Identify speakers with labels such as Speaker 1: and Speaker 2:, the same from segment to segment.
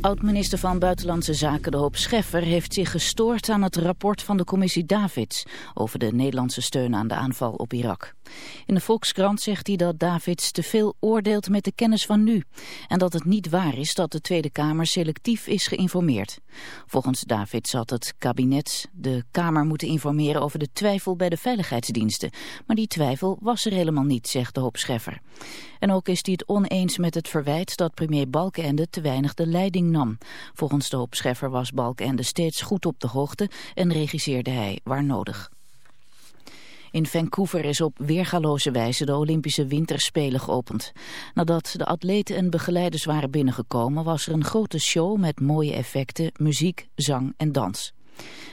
Speaker 1: Oud-minister van Buitenlandse Zaken De Hoop Scheffer heeft zich gestoord aan het rapport van de commissie Davids over de Nederlandse steun aan de aanval op Irak. In de Volkskrant zegt hij dat Davids te veel oordeelt met de kennis van nu en dat het niet waar is dat de Tweede Kamer selectief is geïnformeerd. Volgens Davids had het kabinet de Kamer moeten informeren over de twijfel bij de veiligheidsdiensten, maar die twijfel was er helemaal niet, zegt De Hoop Scheffer. En ook is hij het oneens met het verwijt dat premier Balkenende te weinig de leiding Volgens De Hoop Scheffer was Balkenende steeds goed op de hoogte en regisseerde hij waar nodig. In Vancouver is op weergaloze wijze de Olympische Winterspelen geopend. Nadat de atleten en begeleiders waren binnengekomen was er een grote show met mooie effecten, muziek, zang en dans.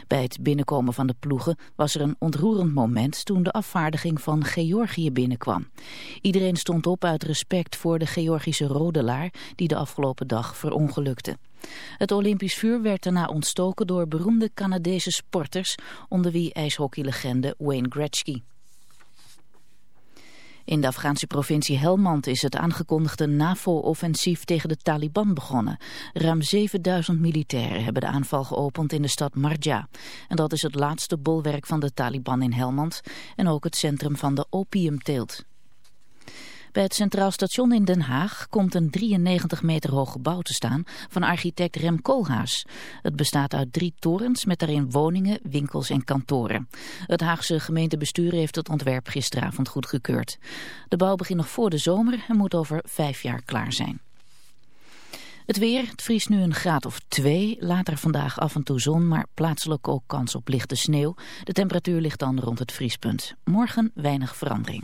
Speaker 1: Bij het binnenkomen van de ploegen was er een ontroerend moment toen de afvaardiging van Georgië binnenkwam. Iedereen stond op uit respect voor de Georgische rodelaar die de afgelopen dag verongelukte. Het Olympisch vuur werd daarna ontstoken door beroemde Canadese sporters, onder wie ijshockeylegende Wayne Gretzky. In de Afghaanse provincie Helmand is het aangekondigde NAVO-offensief tegen de Taliban begonnen. Ruim 7000 militairen hebben de aanval geopend in de stad Marja. En dat is het laatste bolwerk van de Taliban in Helmand en ook het centrum van de opiumteelt. Bij het Centraal Station in Den Haag komt een 93 meter hoog gebouw te staan van architect Rem Koolhaas. Het bestaat uit drie torens met daarin woningen, winkels en kantoren. Het Haagse gemeentebestuur heeft het ontwerp gisteravond goedgekeurd. De bouw begint nog voor de zomer en moet over vijf jaar klaar zijn. Het weer, het vriest nu een graad of twee. Later vandaag af en toe zon, maar plaatselijk ook kans op lichte sneeuw. De temperatuur ligt dan rond het vriespunt. Morgen weinig verandering.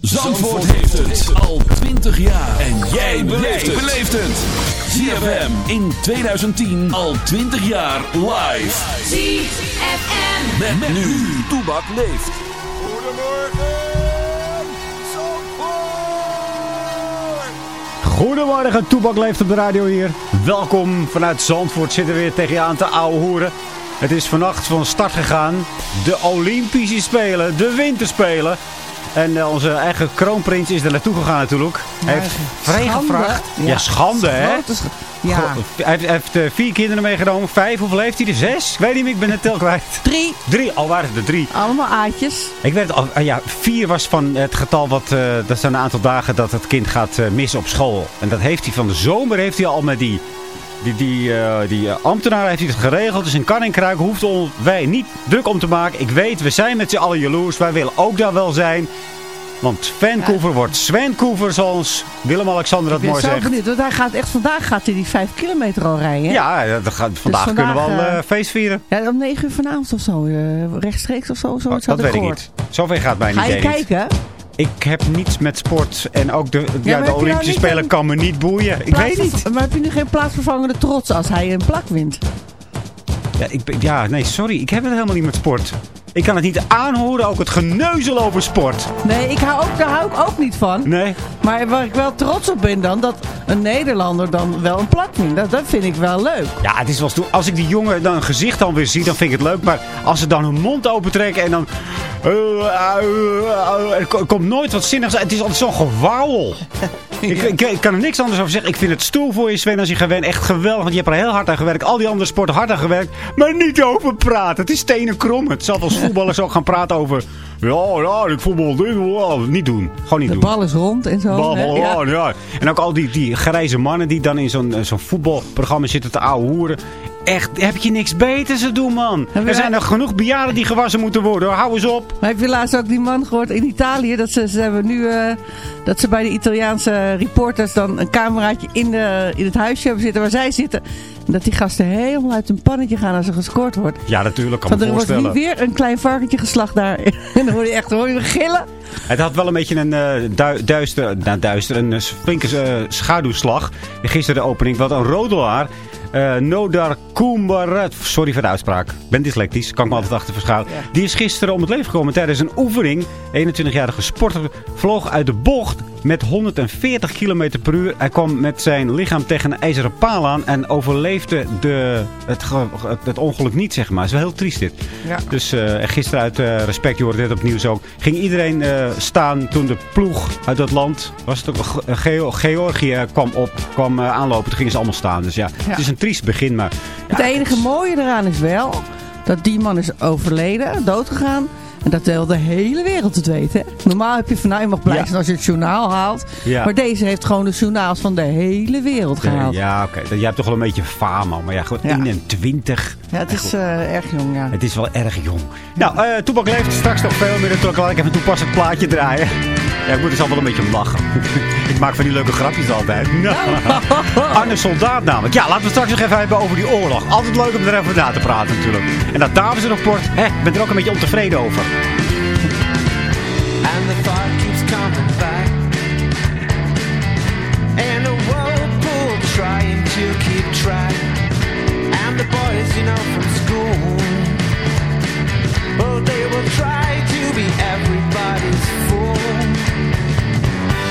Speaker 2: Zandvoort heeft het al 20 jaar. En jij beleeft het. ZFM in 2010 al 20 jaar live.
Speaker 3: ZFM.
Speaker 2: Met, met nu. Toebak leeft.
Speaker 4: Goedemorgen, Toebak leeft op de radio hier. Welkom vanuit Zandvoort. Zitten we weer tegen je aan te ouwe hoeren. Het is vannacht van start gegaan. De Olympische Spelen, de Winterspelen. En eh, onze eigen kroonprins is er naartoe gegaan natuurlijk. Hij heeft vrijgevraagd. Ja, schande hè.
Speaker 5: Ja.
Speaker 4: Hij heeft, eh, vier kinderen meegenomen. Vijf, hoeveel heeft hij er? Zes? Ik weet niet meer, ik ben het tel kwijt.
Speaker 5: Drie.
Speaker 4: Drie, al waren het er drie.
Speaker 5: Allemaal aatjes.
Speaker 4: Ik weet het al, ah ja, vier was van het getal wat, eh, dat zijn een aantal dagen dat het kind gaat eh, missen op school. En dat heeft hij van de zomer, heeft hij al met die, die, die, eh, die eh, ambtenaar heeft het geregeld. Dus in kan en kruik hoeft on- wij niet druk om te maken. Ik weet, we zijn met z'n allen jaloers. Wij willen ook daar wel zijn. Want Vancouver wordt Vancouver, zoals Willem-Alexander dat
Speaker 5: Ik ben
Speaker 4: mooi
Speaker 5: zo
Speaker 4: zegt.
Speaker 5: benieuwd. Want hij gaat echt, vandaag gaat hij die vijf kilometer al rijden. hè?
Speaker 4: Ja, dat gaat, vandaag,
Speaker 5: vandaag,
Speaker 4: kunnen we al
Speaker 5: eh,
Speaker 4: feest vieren.
Speaker 5: Ja, om negen uur vanavond of zo. rechtstreeks of zo.
Speaker 4: Oh, dat weet ik niet. Zover gaat mijn
Speaker 5: Ga je
Speaker 4: niet.
Speaker 5: kijken?
Speaker 4: Ik heb niets met sport en ook de, ja, de
Speaker 5: nou
Speaker 4: Olympische Spelen kan me niet boeien. Ik weet niet.
Speaker 5: Maar heb je nu geen plaatsvervangende trots als hij een plak wint?
Speaker 4: Ja, ik, ben- ja, nee, sorry. Ik heb het helemaal niet met sport. Ik kan het niet aanhoren, ook het geneuzel over sport.
Speaker 5: Nee, ik hou ook, daar hou ik ook niet van.
Speaker 4: Nee.
Speaker 5: Maar waar ik wel trots op ben dan, dat een Nederlander dan wel een plak wint. Dat, dat vind ik wel leuk.
Speaker 4: Ja, het is wel stoer. Als ik die jongen dan een gezicht dan weer zie, dan vind ik het leuk. Maar als ze dan hun mond opentrekken en dan... eh, eh, eh, er ko- komt nooit wat zinnigs uit. Het is altijd zo'n gewauwel. Ik, ik, ik kan er niks anders over zeggen. Ik vind het stoel voor je, Sven, als je gewend. Echt geweldig, want je hebt er heel hard aan gewerkt. Al die andere sporten hard aan gewerkt. Maar niet over praten. Het is stenen krom. Het zal als voetballers ook gaan praten over... Ja, ja, ik voetbal dit. Niet doen. Gewoon niet
Speaker 5: De
Speaker 4: doen.
Speaker 5: bal is rond en zo.
Speaker 4: Bal,
Speaker 5: hè?
Speaker 4: bal,
Speaker 5: Ja.
Speaker 4: ja. ja. En ook al die, die grijze mannen die dan in zo'n eh, zo'n voetbalprogramma zitten te ouwehoeren. Echt, heb je niks beters te doen, man. Er zijn nog genoeg bejaarden die gewassen moeten worden. hoor. Hou eens op.
Speaker 5: Maar heb je laatst ook die man gehoord in Italië? Dat ze, ze hebben nu eh, dat ze bij de Italiaanse reporters dan een cameraatje in, de, in het huisje hebben zitten waar zij zitten. En dat die gasten helemaal uit hun pannetje gaan als er gescoord wordt.
Speaker 4: Ja, natuurlijk. Kan
Speaker 5: Want er wordt hier weer een klein varkentje geslacht daar. En dan hoor je echt hoor je gillen.
Speaker 4: Het had wel een beetje een eh, du duister, nou, duister, een eh, flinke schaduwslag. Gisteren de opening. Wat een rodelaar. Eh Nodar Kumbarat. Sorry voor de uitspraak. Ik ben dyslectisch. Kan ik me altijd achter verschuilen. Die is gisteren om het leven gekomen tijdens een oefening. 21-jarige sporter vloog uit de bocht met 140 km per uur. Hij kwam met zijn lichaam tegen een ijzeren paal aan. En overleefde de, het, het, het ongeluk niet, zeg maar. Het is wel heel triest dit.
Speaker 5: Ja.
Speaker 4: Dus eh, gisteren uit eh, respect, je hoorde dit op nieuws ook, ging iedereen eh, staan toen de ploeg uit dat land, was het ook Ge- Geo- Georgië, kwam op, kwam aanlopen. Toen gingen ze allemaal staan. Dus ja, het is een triest begin, maar...
Speaker 5: Het enige mooie eraan is wel dat die man is overleden, doodgegaan. En dat wil de hele wereld het weten. hè. Normaal heb je van nou, je mag blij
Speaker 4: Ja.
Speaker 5: zijn als je het journaal haalt.
Speaker 4: Ja.
Speaker 5: Maar deze heeft gewoon de journaals van de hele wereld gehaald. Ja,
Speaker 4: Ja, oké. Je hebt toch wel een beetje fama. Maar ja,
Speaker 5: Ja.
Speaker 4: 21.
Speaker 5: het is eh, erg jong, ja.
Speaker 4: Het is wel erg jong. Nou, eh Toepak leeft straks nog veel meer. Natuurlijk laat ik even een toepasselijk plaatje draaien. Ja, ik moet er zelf wel een beetje lachen. ik maak van die leuke grapjes altijd. Nou. Arne Soldaat namelijk. Ja, laten we straks nog even hebben over die oorlog. Altijd leuk om er even na te praten natuurlijk. En dat Davidsrapport, hè, ik ben er ook een beetje ontevreden over.
Speaker 6: And the thought keeps coming back. And the whirlpool trying to keep track. And the boys, you know, from school. Oh, they will try to be everybody's.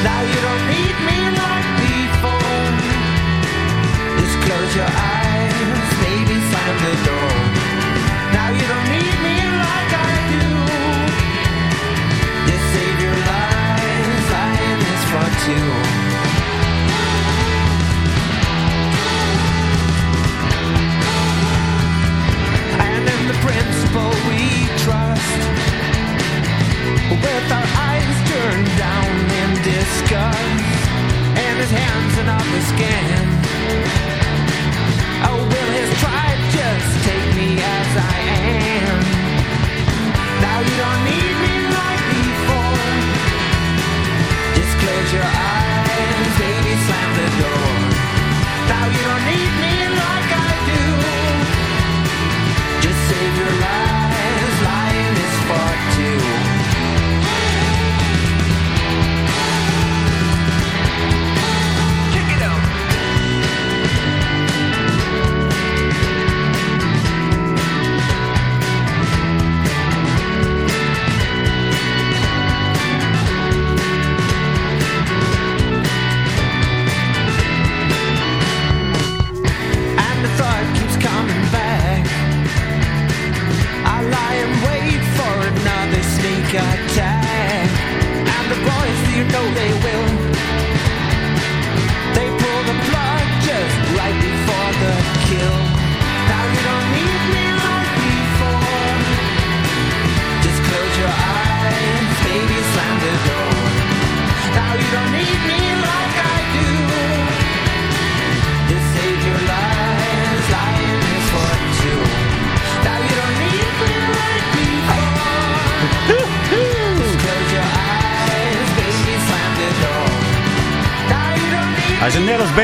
Speaker 6: Now you don't need me like before. Just close your eyes, maybe slam the door.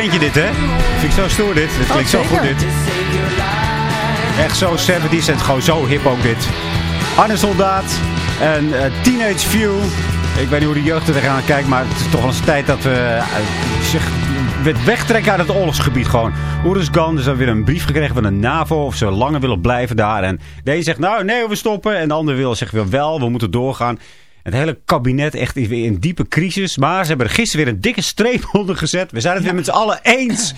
Speaker 4: Beentje dit, hè? Vind ik zo stoer dit. Dit klinkt zo
Speaker 5: zeker.
Speaker 4: goed dit. Echt zo 70s en gewoon zo hip ook dit. Arne Soldaat en eh, Teenage View. Ik weet niet hoe de jeugd er tegenaan kijkt, maar het is toch wel eens tijd dat we eh, zich we- wegtrekken uit het oorlogsgebied gewoon. Oeruzgan, dus dan weer een brief gekregen van de NAVO of ze langer willen blijven daar. En de een zegt, nou nee, we stoppen. En de ander wil, zegt weer wel, we moeten doorgaan. Het hele kabinet echt weer in diepe crisis. Maar ze hebben er gisteren weer een dikke streep onder gezet. We zijn het weer met z'n allen eens.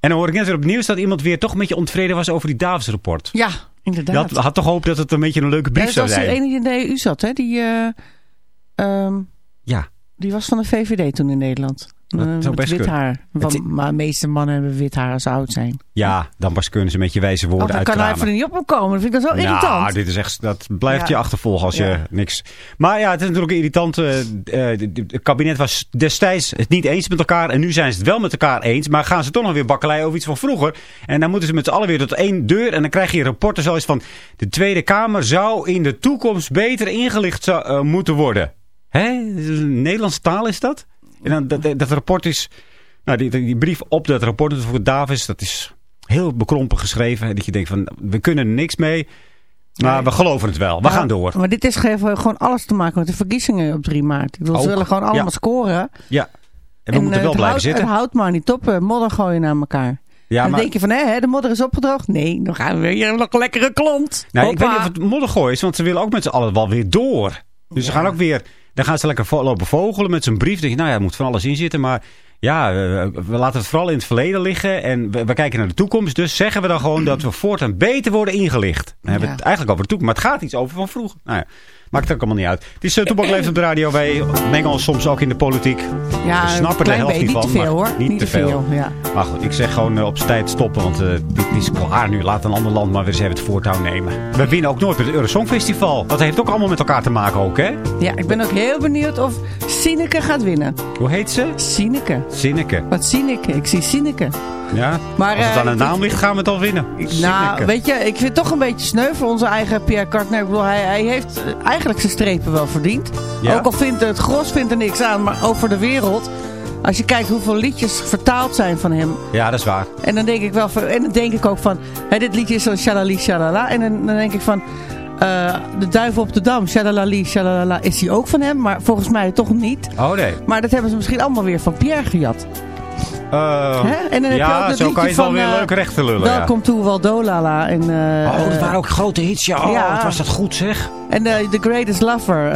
Speaker 4: En dan hoor ik net weer op het nieuws dat iemand weer toch een beetje ontevreden was over die Davis-rapport.
Speaker 5: Ja, inderdaad.
Speaker 4: had, had toch gehoopt dat het een beetje een leuke brief
Speaker 5: Ja,
Speaker 4: zou
Speaker 5: dat was de
Speaker 4: zijn.
Speaker 5: ene die in de EU zat, hè? Die, eh, ehm,
Speaker 4: Ja.
Speaker 5: die was van de VVD toen in Nederland.
Speaker 4: Dat
Speaker 5: Eh,
Speaker 4: zou best
Speaker 5: wit
Speaker 4: kunnen.
Speaker 5: haar. Want,
Speaker 4: Het-
Speaker 5: maar de meeste mannen hebben wit haar als ze oud zijn.
Speaker 4: ja, dan pas kunnen ze met je wijze woorden
Speaker 5: Oh, dan kan hij er niet op komen. Dat vind ik dan zo
Speaker 4: Nou,
Speaker 5: irritant.
Speaker 4: dit is echt, dat blijft
Speaker 5: Ja.
Speaker 4: je achtervolgen als je niks... Maar ja, het is natuurlijk irritant. eh, Het kabinet was destijds het niet eens met elkaar. En nu zijn ze het wel met elkaar eens. Maar gaan ze toch nog weer bakkeleien over iets van vroeger. En dan moeten ze met z'n allen weer tot één deur. En dan krijg je rapporten zoals van... De Tweede Kamer zou in de toekomst beter ingelicht zou, eh, moeten worden. Hè? Nederlandse taal is dat? En dan, dat, dat rapport is... Nou, die, die brief op dat rapport voor Davis, dat is heel bekrompen geschreven. Dat je denkt van, we kunnen er niks mee. Maar
Speaker 5: Nee.
Speaker 4: we geloven het wel. We
Speaker 5: Nou,
Speaker 4: gaan door.
Speaker 5: Maar dit is gewoon alles te maken met de verkiezingen op 3 maart. Ik bedoel, ze willen gewoon allemaal
Speaker 4: ja.
Speaker 5: scoren.
Speaker 4: Ja. En we moeten
Speaker 5: eh,
Speaker 4: wel blijven zitten.
Speaker 5: Het houdt maar niet op. eh, modder gooien naar elkaar.
Speaker 4: Ja,
Speaker 5: en dan
Speaker 4: maar,
Speaker 5: denk je van, hé, hè, de modder is opgedroogd. Nee, dan gaan we weer nog een lekkere klont.
Speaker 4: nou, ik weet niet of het moddergooi is, want ze willen ook met z'n allen wel weer door. Dus ze gaan ook weer, dan gaan ze lekker lopen vogelen met zo'n brief. Dan denk je, nou ja, er moet van alles in zitten. Maar ja, eh, we laten het vooral in het verleden liggen. En we, we kijken naar de toekomst. Dus zeggen we dan gewoon dat we voortaan beter worden ingelicht. Dan hebben we
Speaker 5: Ja.
Speaker 4: het eigenlijk over de toekomst. Maar het gaat iets over van vroeger. Nou ja, maakt ook allemaal niet uit. Het is uh, Leeft op de radio. Wij mengen ons soms ook in de politiek.
Speaker 5: Ja,
Speaker 4: we snappen de helft niet
Speaker 5: niet
Speaker 4: van.
Speaker 5: te veel hoor.
Speaker 4: Niet, te veel.
Speaker 5: ja.
Speaker 4: Maar goed, ik zeg gewoon eh, op zijn tijd stoppen. Want eh, dit is klaar nu. Laat een ander land maar weer eens even het voortouw nemen. We winnen ook nooit met het Eurosong Festival. Dat heeft ook allemaal met elkaar te maken ook, hè?
Speaker 5: ja, ik ben ook heel benieuwd of Sineke gaat winnen.
Speaker 4: Hoe heet ze?
Speaker 5: Sineke.
Speaker 4: Zinneke.
Speaker 5: Wat Sineke? Ik zie Sineke.
Speaker 4: Ja?
Speaker 5: Maar,
Speaker 4: Als het
Speaker 5: eh,
Speaker 4: aan de naam ligt, gaan we het al winnen.
Speaker 5: Nou, weet je, ik vind het toch een beetje sneu voor onze eigen Pierre Kartner. Ik bedoel, hij, hij heeft eh, eigenlijk zijn strepen wel verdiend.
Speaker 4: Ja.
Speaker 5: Ook al vindt het gros vindt er niks aan, maar over de wereld... Als je kijkt hoeveel liedjes vertaald zijn van hem.
Speaker 4: Ja, dat is waar.
Speaker 5: En dan denk ik wel van, en dan denk ik ook van, hè, dit liedje is dan shalali shalala. En dan, dan denk ik van, eh, de duivel op de dam, shalalali shalalala, is die ook van hem? Maar volgens mij toch niet.
Speaker 4: Oh nee.
Speaker 5: Maar dat hebben ze misschien allemaal weer van Pierre gejat.
Speaker 4: Eh,
Speaker 5: Hè? En dan heb je ook
Speaker 4: ja,
Speaker 5: dat
Speaker 4: zo kan je het wel weer
Speaker 5: eh,
Speaker 4: leuk recht te lullen. ja.
Speaker 5: Welkom toe Waldolala. En, eh,
Speaker 4: Oh, dat waren ook grote hits. Ja, oh,
Speaker 5: Ja.
Speaker 4: wat was dat goed zeg.
Speaker 5: En eh, The Greatest Lover.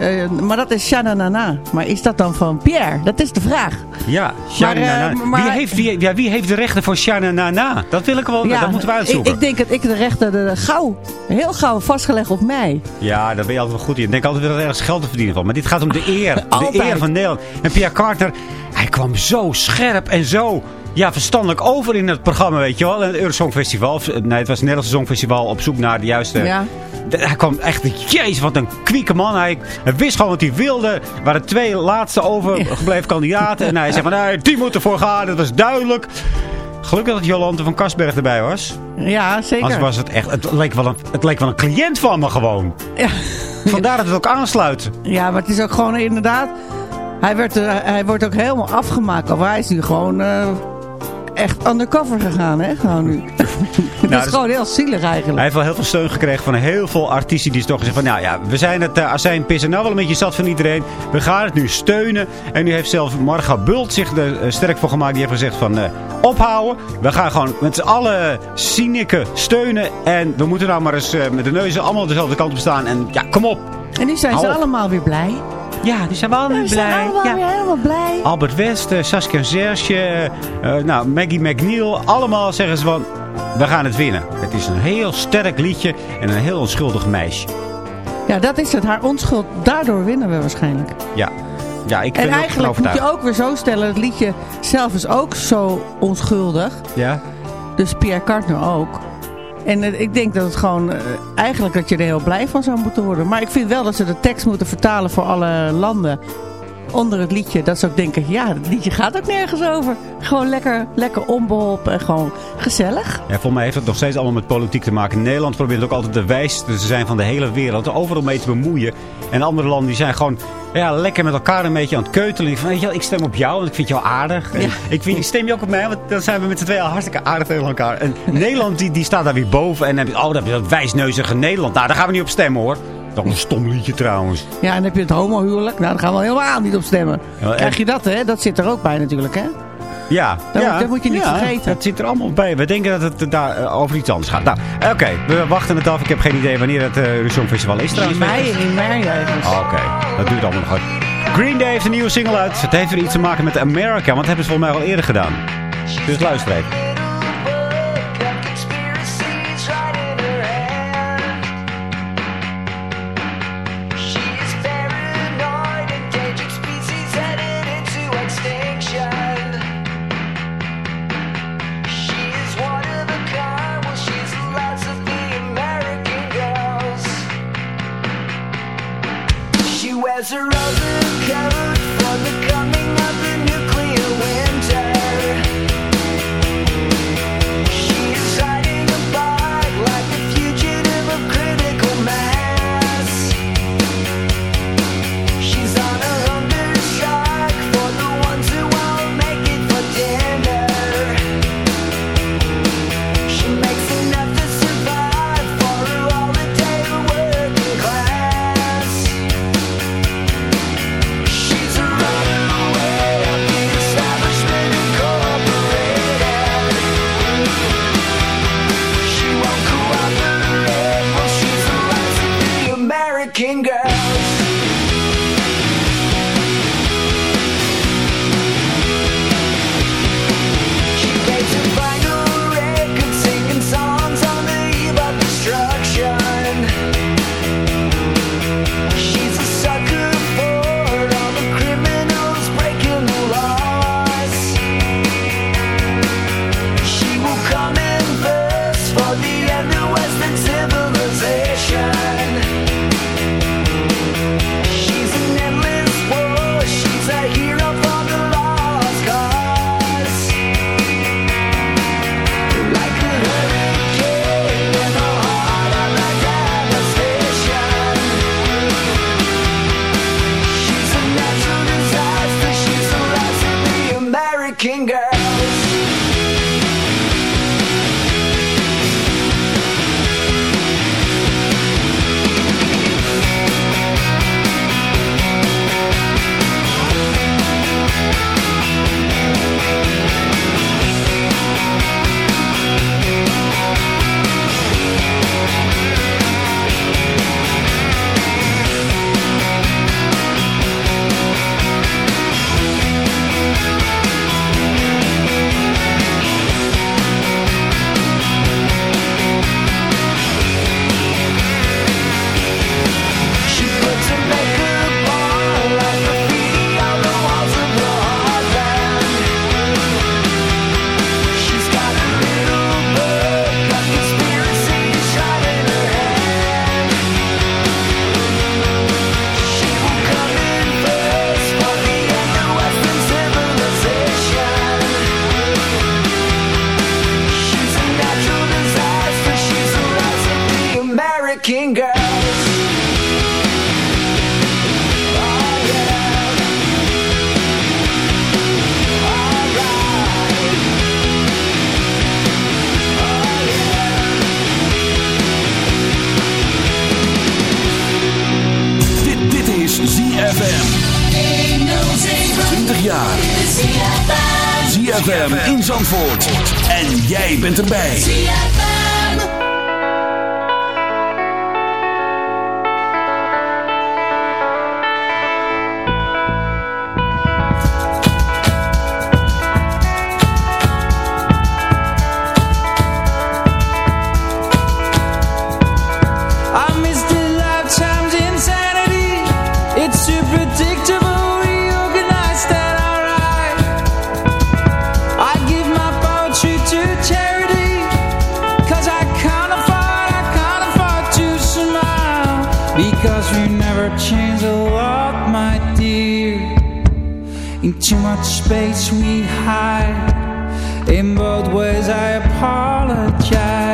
Speaker 5: Eh, maar dat is Shananana. Maar is dat dan van Pierre? Dat is de vraag.
Speaker 4: Ja, Na.
Speaker 5: maar-
Speaker 4: wie, heeft, wie, ja, wie heeft de rechten voor Shana Na Na? Dat wil ik wel, dat moeten we
Speaker 5: ik,
Speaker 4: uitzoeken.
Speaker 5: ik denk dat ik de rechten de, gauw, heel gauw vastgelegd op mij.
Speaker 4: Ja, daar ben je altijd wel goed in. Ik denk altijd dat er ergens geld te verdienen van. Maar dit gaat om de eer. de eer van Nederland. En Pierre Carter, hij kwam zo scherp en zo ja, verstandelijk over in het programma, weet je wel. En Het Eurosong Festival. Of, Nee, het was het Nederlandse Songfestival op zoek naar de juiste...
Speaker 5: Ja.
Speaker 4: Hij kwam echt, jezus, wat een kwieke man. Hij, hij wist gewoon wat hij wilde. Er waren twee laatste overgebleven kandidaten. En hij zei van, nou, die moet ervoor gaan. Dat was duidelijk. Gelukkig dat Jolante van Kasberg erbij was.
Speaker 5: Ja, zeker.
Speaker 4: Anders was het echt, het leek wel een, het leek wel een cliënt van me gewoon.
Speaker 5: Ja.
Speaker 4: Vandaar dat het ook aansluit.
Speaker 5: Ja, maar het is ook gewoon inderdaad... Hij, werd, eh, hij wordt ook helemaal afgemaakt. Of hij is nu gewoon eh, echt undercover gegaan, hè? Gewoon nu. het
Speaker 4: Nou,
Speaker 5: is
Speaker 4: dus-
Speaker 5: gewoon heel zielig eigenlijk.
Speaker 4: Hij heeft wel heel veel steun gekregen van heel veel artiesten die toch gezegd van... Nou ja, we zijn het uh, azijnpissen nou wel een beetje zat van iedereen. We gaan het nu steunen. En nu heeft zelfs Marga Bult zich er eh, sterk voor gemaakt. Die heeft gezegd van eh, ophouden. We gaan gewoon met z'n allen cyniken steunen. En we moeten nou maar eens eh, met de neuzen allemaal dezelfde kant op staan. En ja, kom op.
Speaker 5: En nu zijn ze
Speaker 4: op.
Speaker 5: allemaal weer blij.
Speaker 4: Ja, die zijn wel
Speaker 5: zijn allemaal
Speaker 4: Ja.
Speaker 5: weer helemaal blij.
Speaker 4: Albert West, eh, Saskia en Serge, eh, nou, Maggie McNeil. Allemaal zeggen ze van, we gaan het winnen. Het is een heel sterk liedje en een heel onschuldig meisje.
Speaker 5: Ja, dat is het. Haar onschuld. Daardoor winnen we waarschijnlijk.
Speaker 4: Ja, ja ik
Speaker 5: En eigenlijk moet je ook weer zo stellen. Het liedje zelf is ook zo onschuldig.
Speaker 4: Ja?
Speaker 5: Dus Pierre Cartner ook. En eh, ik denk dat het gewoon... eh, eigenlijk dat je er heel blij van zou moeten worden. Maar ik vind wel dat ze de tekst moeten vertalen voor alle landen. Onder het liedje. Dat ze ook denken... Ja, het liedje gaat ook nergens over. Gewoon lekker, lekker onbeholpen en gewoon gezellig.
Speaker 4: Ja, volgens mij heeft het nog steeds allemaal met politiek te maken. Nederland probeert ook altijd de wijste te zijn van de hele wereld. er Overal mee te bemoeien. En andere landen die zijn gewoon
Speaker 7: ja, lekker met elkaar een beetje aan het keutelen. Van, weet je wel, ik stem op jou, want ik vind jou aardig. En
Speaker 5: Ja.
Speaker 7: Ik vind, stem je ook op mij, want dan zijn we met z'n tweeën hartstikke aardig tegen elkaar. En Nederland die, die staat daar weer boven. En dan heb je, oh, je dat wijsneuzige Nederland. Nou, daar gaan we niet op stemmen hoor. Dat is een stom liedje trouwens.
Speaker 5: Ja, en dan heb je het homohuwelijk. Nou, daar gaan we helemaal niet op stemmen.
Speaker 7: Ja,
Speaker 5: Krijg je dat, hè? Dat zit er ook bij natuurlijk, hè?
Speaker 7: Ja,
Speaker 5: Dat-
Speaker 7: ja,
Speaker 5: dat moet je niet
Speaker 7: ja,
Speaker 5: vergeten.
Speaker 7: Dat zit er allemaal bij. We denken dat het daar eh, over iets anders gaat. Nou, oké, we wachten het af. Ik heb geen idee wanneer het uh, Songfestival is
Speaker 5: In
Speaker 7: trouwens.
Speaker 5: mei, in mei ergens.
Speaker 7: Oh, Oké, dat duurt allemaal nog even. Green Day heeft een nieuwe single uit. Het heeft weer iets te maken met America, want dat hebben ze volgens mij al eerder gedaan. Dus luister even.
Speaker 8: Change a lot, my dear. In too much space we hide. In both ways I apologize.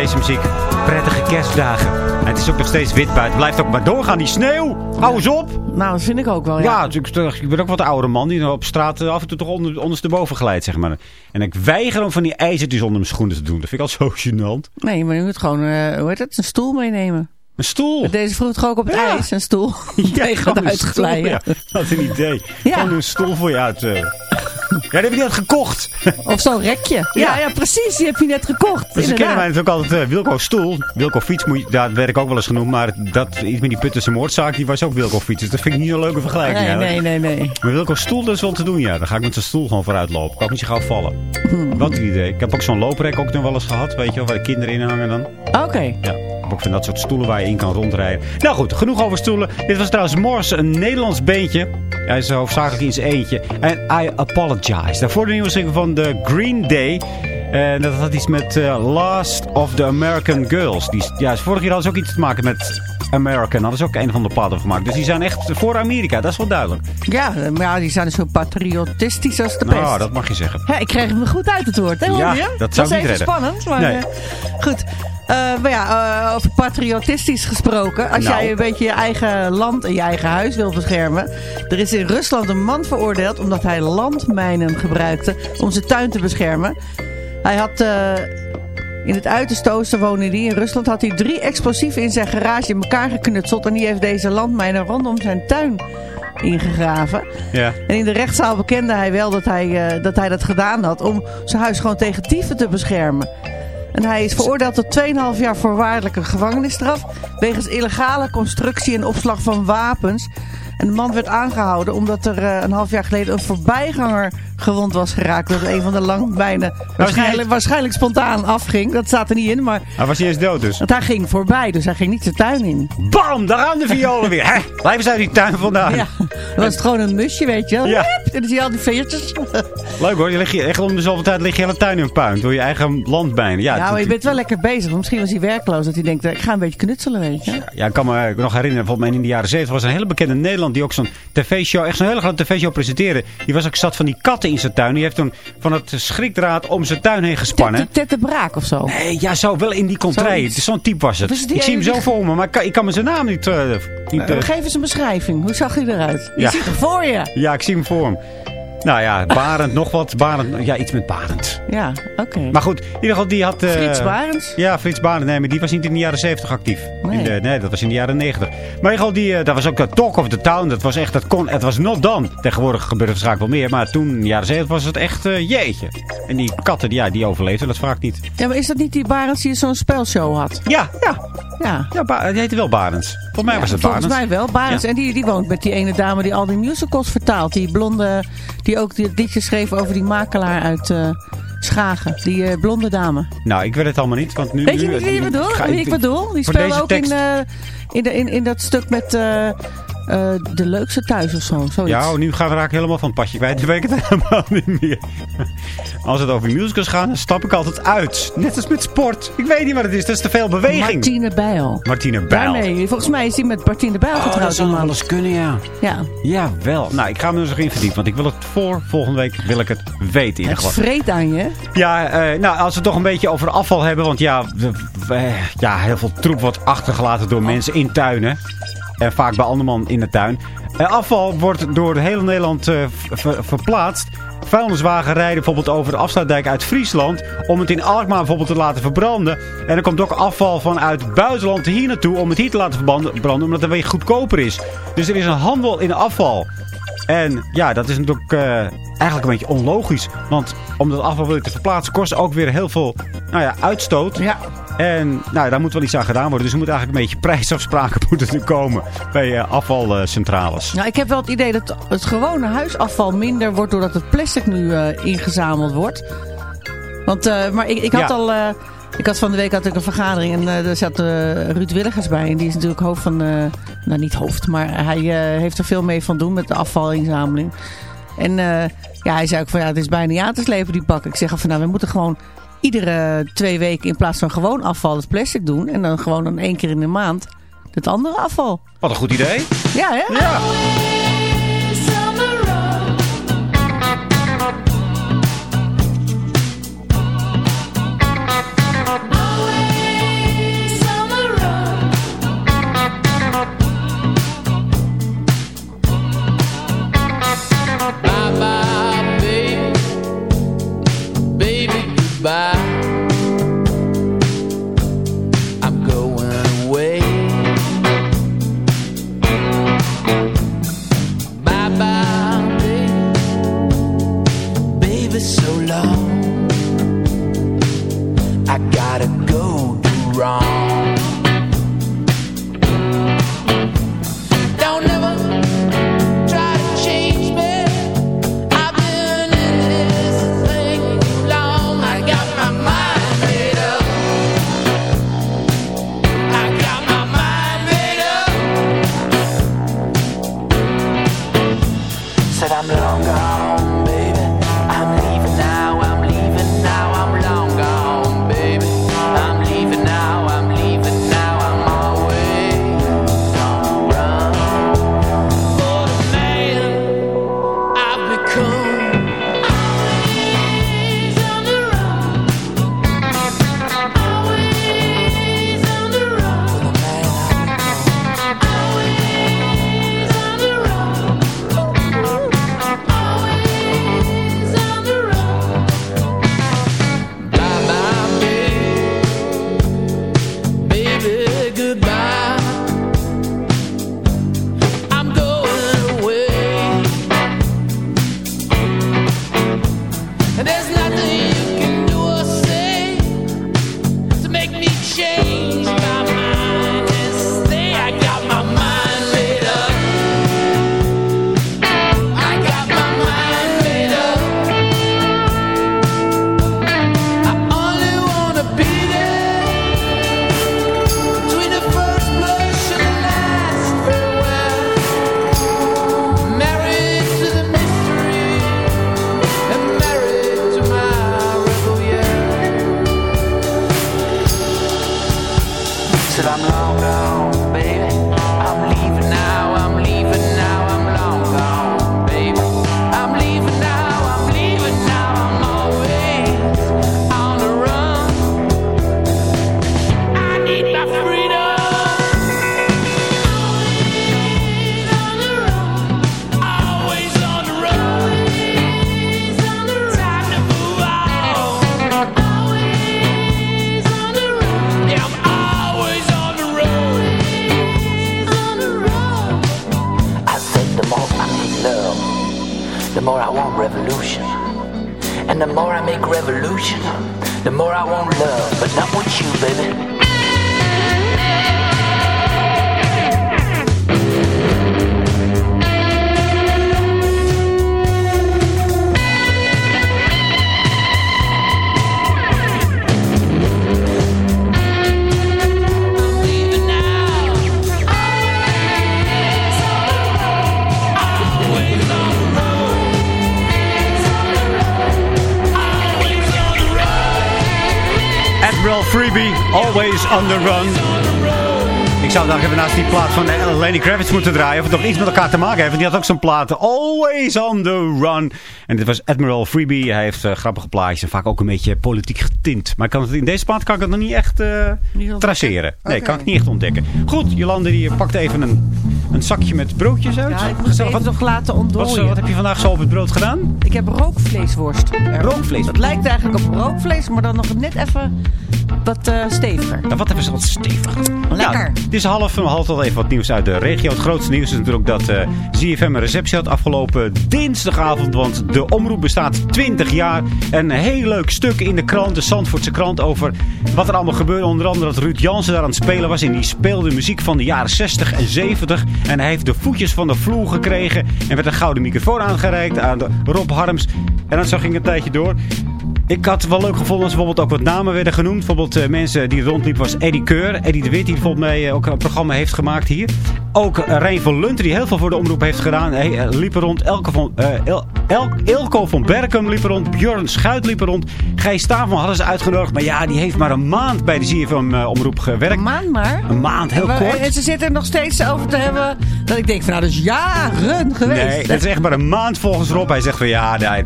Speaker 4: Deze muziek. Prettige kerstdagen. En het is ook nog steeds wit buiten. Blijft ook maar doorgaan, die sneeuw. Hou eens op.
Speaker 5: Nou, dat vind ik ook wel, ja.
Speaker 4: Ja, ik, ik ben ook wat oude man die op straat eh, af en toe toch onder, ondersteboven glijdt, zeg maar. En ik weiger om van die ijzertjes onder mijn schoenen te doen. Dat vind ik al zo gênant.
Speaker 5: Nee, maar je moet gewoon, eh, hoe heet het, een stoel meenemen.
Speaker 4: Een stoel?
Speaker 5: Deze vroeg toch ook op het
Speaker 4: Ja.
Speaker 5: ijs, een stoel.
Speaker 4: Een stoel,
Speaker 5: uitglijden.
Speaker 4: ja. Wat een idee.
Speaker 5: Ja.
Speaker 4: Gewoon een stoel voor je uit. eh. Ja, die heb je net gekocht.
Speaker 5: Of zo'n rekje. Ja.
Speaker 4: Ja.
Speaker 5: ja, precies. Die heb je net gekocht.
Speaker 4: Dus ze kennen mij natuurlijk altijd eh, Wilco Stoel. Wilco Fiets, moet je, dat werd ik ook wel eens genoemd. Maar dat, iets met die Puttense moordzaak, die was ook Wilco Fiets. Dus dat vind ik niet een leuke vergelijking.
Speaker 5: Nee, nee, nee, nee.
Speaker 4: Maar Wilco Stoel, dat is wel te doen, ja. Dan ga ik met zijn stoel gewoon vooruit lopen. Kan ik niet zo gauw vallen.
Speaker 5: Hmm.
Speaker 4: Wat een idee. Ik heb ook zo'n looprek ook nog wel eens gehad. Weet je wel, waar de kinderen in hangen dan.
Speaker 5: Oké.
Speaker 4: Ja, ook van dat soort stoelen waar je in kan rondrijden. Nou goed, genoeg over stoelen. Dit was trouwens Morse, een Nederlands beentje. Hij is hoofdzakelijk in eentje. En I Apologize. Daarvoor de nieuwe van The Green Day. En dat had iets met eh, Last of the American Girls. Die, ja, vorig jaar hadden ze ook iets te maken met American. Hadden ze ook een van de platen gemaakt. Dus die zijn echt voor Amerika, dat is wel duidelijk.
Speaker 5: Ja, maar ja, die zijn dus zo patriotistisch als de pest.
Speaker 4: Nou, dat mag je zeggen.
Speaker 5: Ja, ik kreeg hem goed uit het woord. Hè,
Speaker 4: Ja,
Speaker 5: je?
Speaker 4: dat zou ik niet
Speaker 5: even
Speaker 4: redden.
Speaker 5: spannend, maar
Speaker 4: Nee.
Speaker 5: eh, goed. Eh, maar ja, over patriotistisch gesproken. Als
Speaker 4: Nou.
Speaker 5: jij een beetje je eigen land en je eigen huis wil beschermen. Er is in Rusland een man veroordeeld omdat hij landmijnen gebruikte om zijn tuin te beschermen. Hij had... eh, in het uiterste oosten woonde hij in Rusland. Had hij drie explosieven in zijn garage in elkaar geknutseld. En die heeft deze landmijnen rondom zijn tuin ingegraven.
Speaker 4: Ja.
Speaker 5: En in de rechtszaal bekende hij wel dat hij, eh, dat hij dat gedaan had om zijn huis gewoon tegen dieven te beschermen. En hij is veroordeeld tot 2,5 jaar voorwaardelijke gevangenisstraf wegens illegale constructie en opslag van wapens. En de man werd aangehouden omdat er eh, een half jaar geleden een voorbijganger gewond was geraakt. Dat een van de landmijnen waarschijnlijk, waarschijnlijk spontaan afging. Dat staat er niet in, maar
Speaker 4: Hij was niet eens dood dus.
Speaker 5: want hij ging voorbij, dus hij ging niet zijn tuin in.
Speaker 4: Bam, daar gaan de violen weer. Hè? Blijf eens uit die tuin vandaan.
Speaker 5: Ja, dan was het gewoon een musje, weet je wel.
Speaker 4: Ja.
Speaker 5: En dan zie je al die veertjes.
Speaker 4: Leuk hoor, je ligt hier echt om de zoveel tijd lig je hele tuin in puin. Door je eigen landbijn. Ja,
Speaker 5: Ja, maar
Speaker 4: het-
Speaker 5: je bent wel lekker bezig. Misschien was hij werkloos. Dat hij denkt, eh, ik ga een beetje knutselen, weet je.
Speaker 4: Ja, ik kan me nog herinneren, volgens mij in de jaren 70 was een hele bekende Nederland die ook zo'n tv-show, echt zo'n hele grote tv-show presenteerde. Die was ook zat van die katten in zijn tuin. Die heeft toen van het schrikdraad om zijn tuin heen gespannen.
Speaker 5: Ted de Braak of zo.
Speaker 4: Nee, ja, zo wel in die contraille.
Speaker 5: Zoiets.
Speaker 4: Het is Zo'n type was het. Ik zie hem zo voor me, maar ik kan, ik kan me zijn naam niet... eh, eh,
Speaker 5: Eh, Geef eens een beschrijving. Hoe zag hij eruit? Je
Speaker 4: Ja.
Speaker 5: ziet hem voor je.
Speaker 4: ja, ik zie hem voor hem. Nou ja, Barend, nog wat. Barend, ja, iets met Barend.
Speaker 5: Ja, oké.
Speaker 4: Maar goed, in ieder geval, die had... eh,
Speaker 5: Frits Barends?
Speaker 4: Ja, Frits Barend. Nee, maar die was niet in de jaren 70 actief.
Speaker 5: Nee.
Speaker 4: In de, nee, dat was in de jaren 90. Maar in ieder geval, die, eh, dat was ook de talk of the town. Dat was echt, dat kon, het was not done. Tegenwoordig gebeurt het waarschijnlijk wel meer. Maar toen, in de jaren 70, was het echt eh, jeetje. En die katten, die, ja, die overleefden, dat vaak niet.
Speaker 5: Ja, maar is dat niet die Barends die zo'n spelshow had?
Speaker 4: Ja, ja.
Speaker 5: Ja.
Speaker 4: ja die heette wel Barends. Volgens mij
Speaker 5: Ja,
Speaker 4: was het
Speaker 5: volgens
Speaker 4: Barends.
Speaker 5: mij wel. Barends.
Speaker 4: Ja.
Speaker 5: En die, die woont met die ene dame die al die musicals vertaalt. Die blonde, die ook die liedjes schreef over die makelaar uit, eh, Schagen, die eh, blonde dame.
Speaker 6: Nou, ik weet het allemaal niet. Want nu,
Speaker 5: Weet je niet wie ik bedoel? ik bedoel? Die
Speaker 6: deze
Speaker 5: ook
Speaker 6: tekst-
Speaker 5: in, eh, in, de, in, in dat stuk met eh, De Leukste Thuis of zo. Zoiets.
Speaker 6: Ja, oh, nu gaan we raken helemaal van het padje kwijt. Nu weet ik het helemaal niet meer. Als het over musicals gaat, dan stap ik altijd uit. Net als met sport. Ik weet niet wat het is. Dat is te veel beweging.
Speaker 5: Martine Bijl.
Speaker 6: Martine Bijl.
Speaker 5: Daarmee. Volgens mij is hij met Martine Bijl
Speaker 6: Oh,
Speaker 5: getrouwd.
Speaker 6: dat zou
Speaker 5: die
Speaker 6: wel eens kunnen, ja.
Speaker 5: Ja.
Speaker 6: Jawel. Nou, ik ga me er eens in verdiepen. Want ik wil het voor volgende week wil ik het weten
Speaker 5: Het vreet aan je.
Speaker 6: Ja, eh, nou, als we het toch een beetje over afval hebben. Want ja, we- we- ja heel veel troep wordt achtergelaten door mensen in tuinen. Vaak bij anderman in de tuin. Eh, afval wordt door heel Nederland eh, ver- verplaatst. Vuilniswagen rijden bijvoorbeeld over de afsluitdijk uit Friesland. Om het in Alkmaar bijvoorbeeld te laten verbranden. En er komt ook afval vanuit buitenland hier naartoe. Om het hier te laten verbranden. Omdat het weer goedkoper is. Dus er is een handel in afval. En ja, dat is natuurlijk eh, eigenlijk een beetje onlogisch. Want om dat afval weer te verplaatsen kost ook weer heel veel nou ja, uitstoot.
Speaker 5: Ja.
Speaker 6: En nou, daar moet wel iets aan gedaan worden. Dus er moet eigenlijk een beetje prijsafspraken moeten komen bij eh, afvalcentrales.
Speaker 5: Nou, ik heb wel het idee dat het gewone huisafval minder wordt doordat het plastic nu eh, ingezameld wordt. Want, eh, maar ik, ik had
Speaker 6: Ja.
Speaker 5: al... ik had van de week had ik een vergadering en eh, daar zat eh, Ruud Willigers bij. En die is natuurlijk hoofd van... eh, nou, niet hoofd, maar hij heeft er veel mee van doen met de afvalinzameling. En ja, hij zei ook van ja, het is bijna niet aan te slepen die pak. Ik zeg van nou, we moeten gewoon iedere twee weken in plaats van gewoon afval het plastic doen. En dan gewoon dan één keer in de maand het andere afval.
Speaker 6: Wat een goed idee.
Speaker 5: Ja, hè?
Speaker 6: Ja.
Speaker 9: On the Run.
Speaker 4: Ik zou daar even naast die plaat van eh, Lenny Kravitz moeten draaien. Of het nog iets met elkaar te maken heeft. Want die had ook zo'n plaat. Always on the run. En dit was Admiral Freebie. Hij heeft eh, grappige plaatjes. En vaak ook een beetje politiek getint. Maar ik kan het, in deze plaat kan ik het nog niet echt eh, traceren. Nee, kan ik niet echt ontdekken. Goed, Jolande die pakt even een, een zakje met broodjes uit.
Speaker 5: Ja, ik moet
Speaker 4: Gezellig.
Speaker 5: even nog laten
Speaker 4: wat,
Speaker 5: ontdooien.
Speaker 4: wat heb je vandaag zo op het brood gedaan?
Speaker 5: Ik heb rookvleesworst.
Speaker 4: Rookvlees.
Speaker 5: Het lijkt eigenlijk op rookvlees, maar dan nog net even wat eh, steviger.
Speaker 4: Nou, wat hebben ze wat stevig.
Speaker 5: Lekker.
Speaker 4: Nou, het is half van half al even wat nieuws uit de regio. Het grootste nieuws is natuurlijk dat eh ZFM een receptie had afgelopen dinsdagavond. Want de omroep bestaat 20 jaar. En een heel leuk stuk in de krant, de Zandvoortse krant, over wat er allemaal gebeurde. Onder andere dat Ruud Jansen daar aan het spelen was. En die speelde muziek van de jaren 60 en 70. En hij heeft de voetjes van de vloer gekregen. En werd een gouden microfoon aangereikt aan de Rob Harms. En dan zo ging het een tijdje door. Ik had het wel leuk gevonden als bijvoorbeeld ook wat namen werden genoemd. Bijvoorbeeld eh, mensen die rondliepen was Eddie Keur. Eddie de Wit die volgens mij eh, ook een programma heeft gemaakt hier. Ook uh, Rijn van Lunter die heel veel voor de omroep heeft gedaan. Hij eh, liep er rond. Elke van, eh, El, El, Elko van Berkum liep er rond. Björn Schuit liep er rond. Gijs Staafman hadden ze uitgenodigd. Maar ja, die heeft maar een maand bij de ZFM-omroep gewerkt.
Speaker 5: Een maand maar.
Speaker 4: Een maand, heel kort.
Speaker 5: En ze zitten er nog steeds over te hebben. Dat ik denk van nou, dat is jaren geweest.
Speaker 4: Nee, het is echt maar een maand volgens Rob. Hij zegt van ja, nee,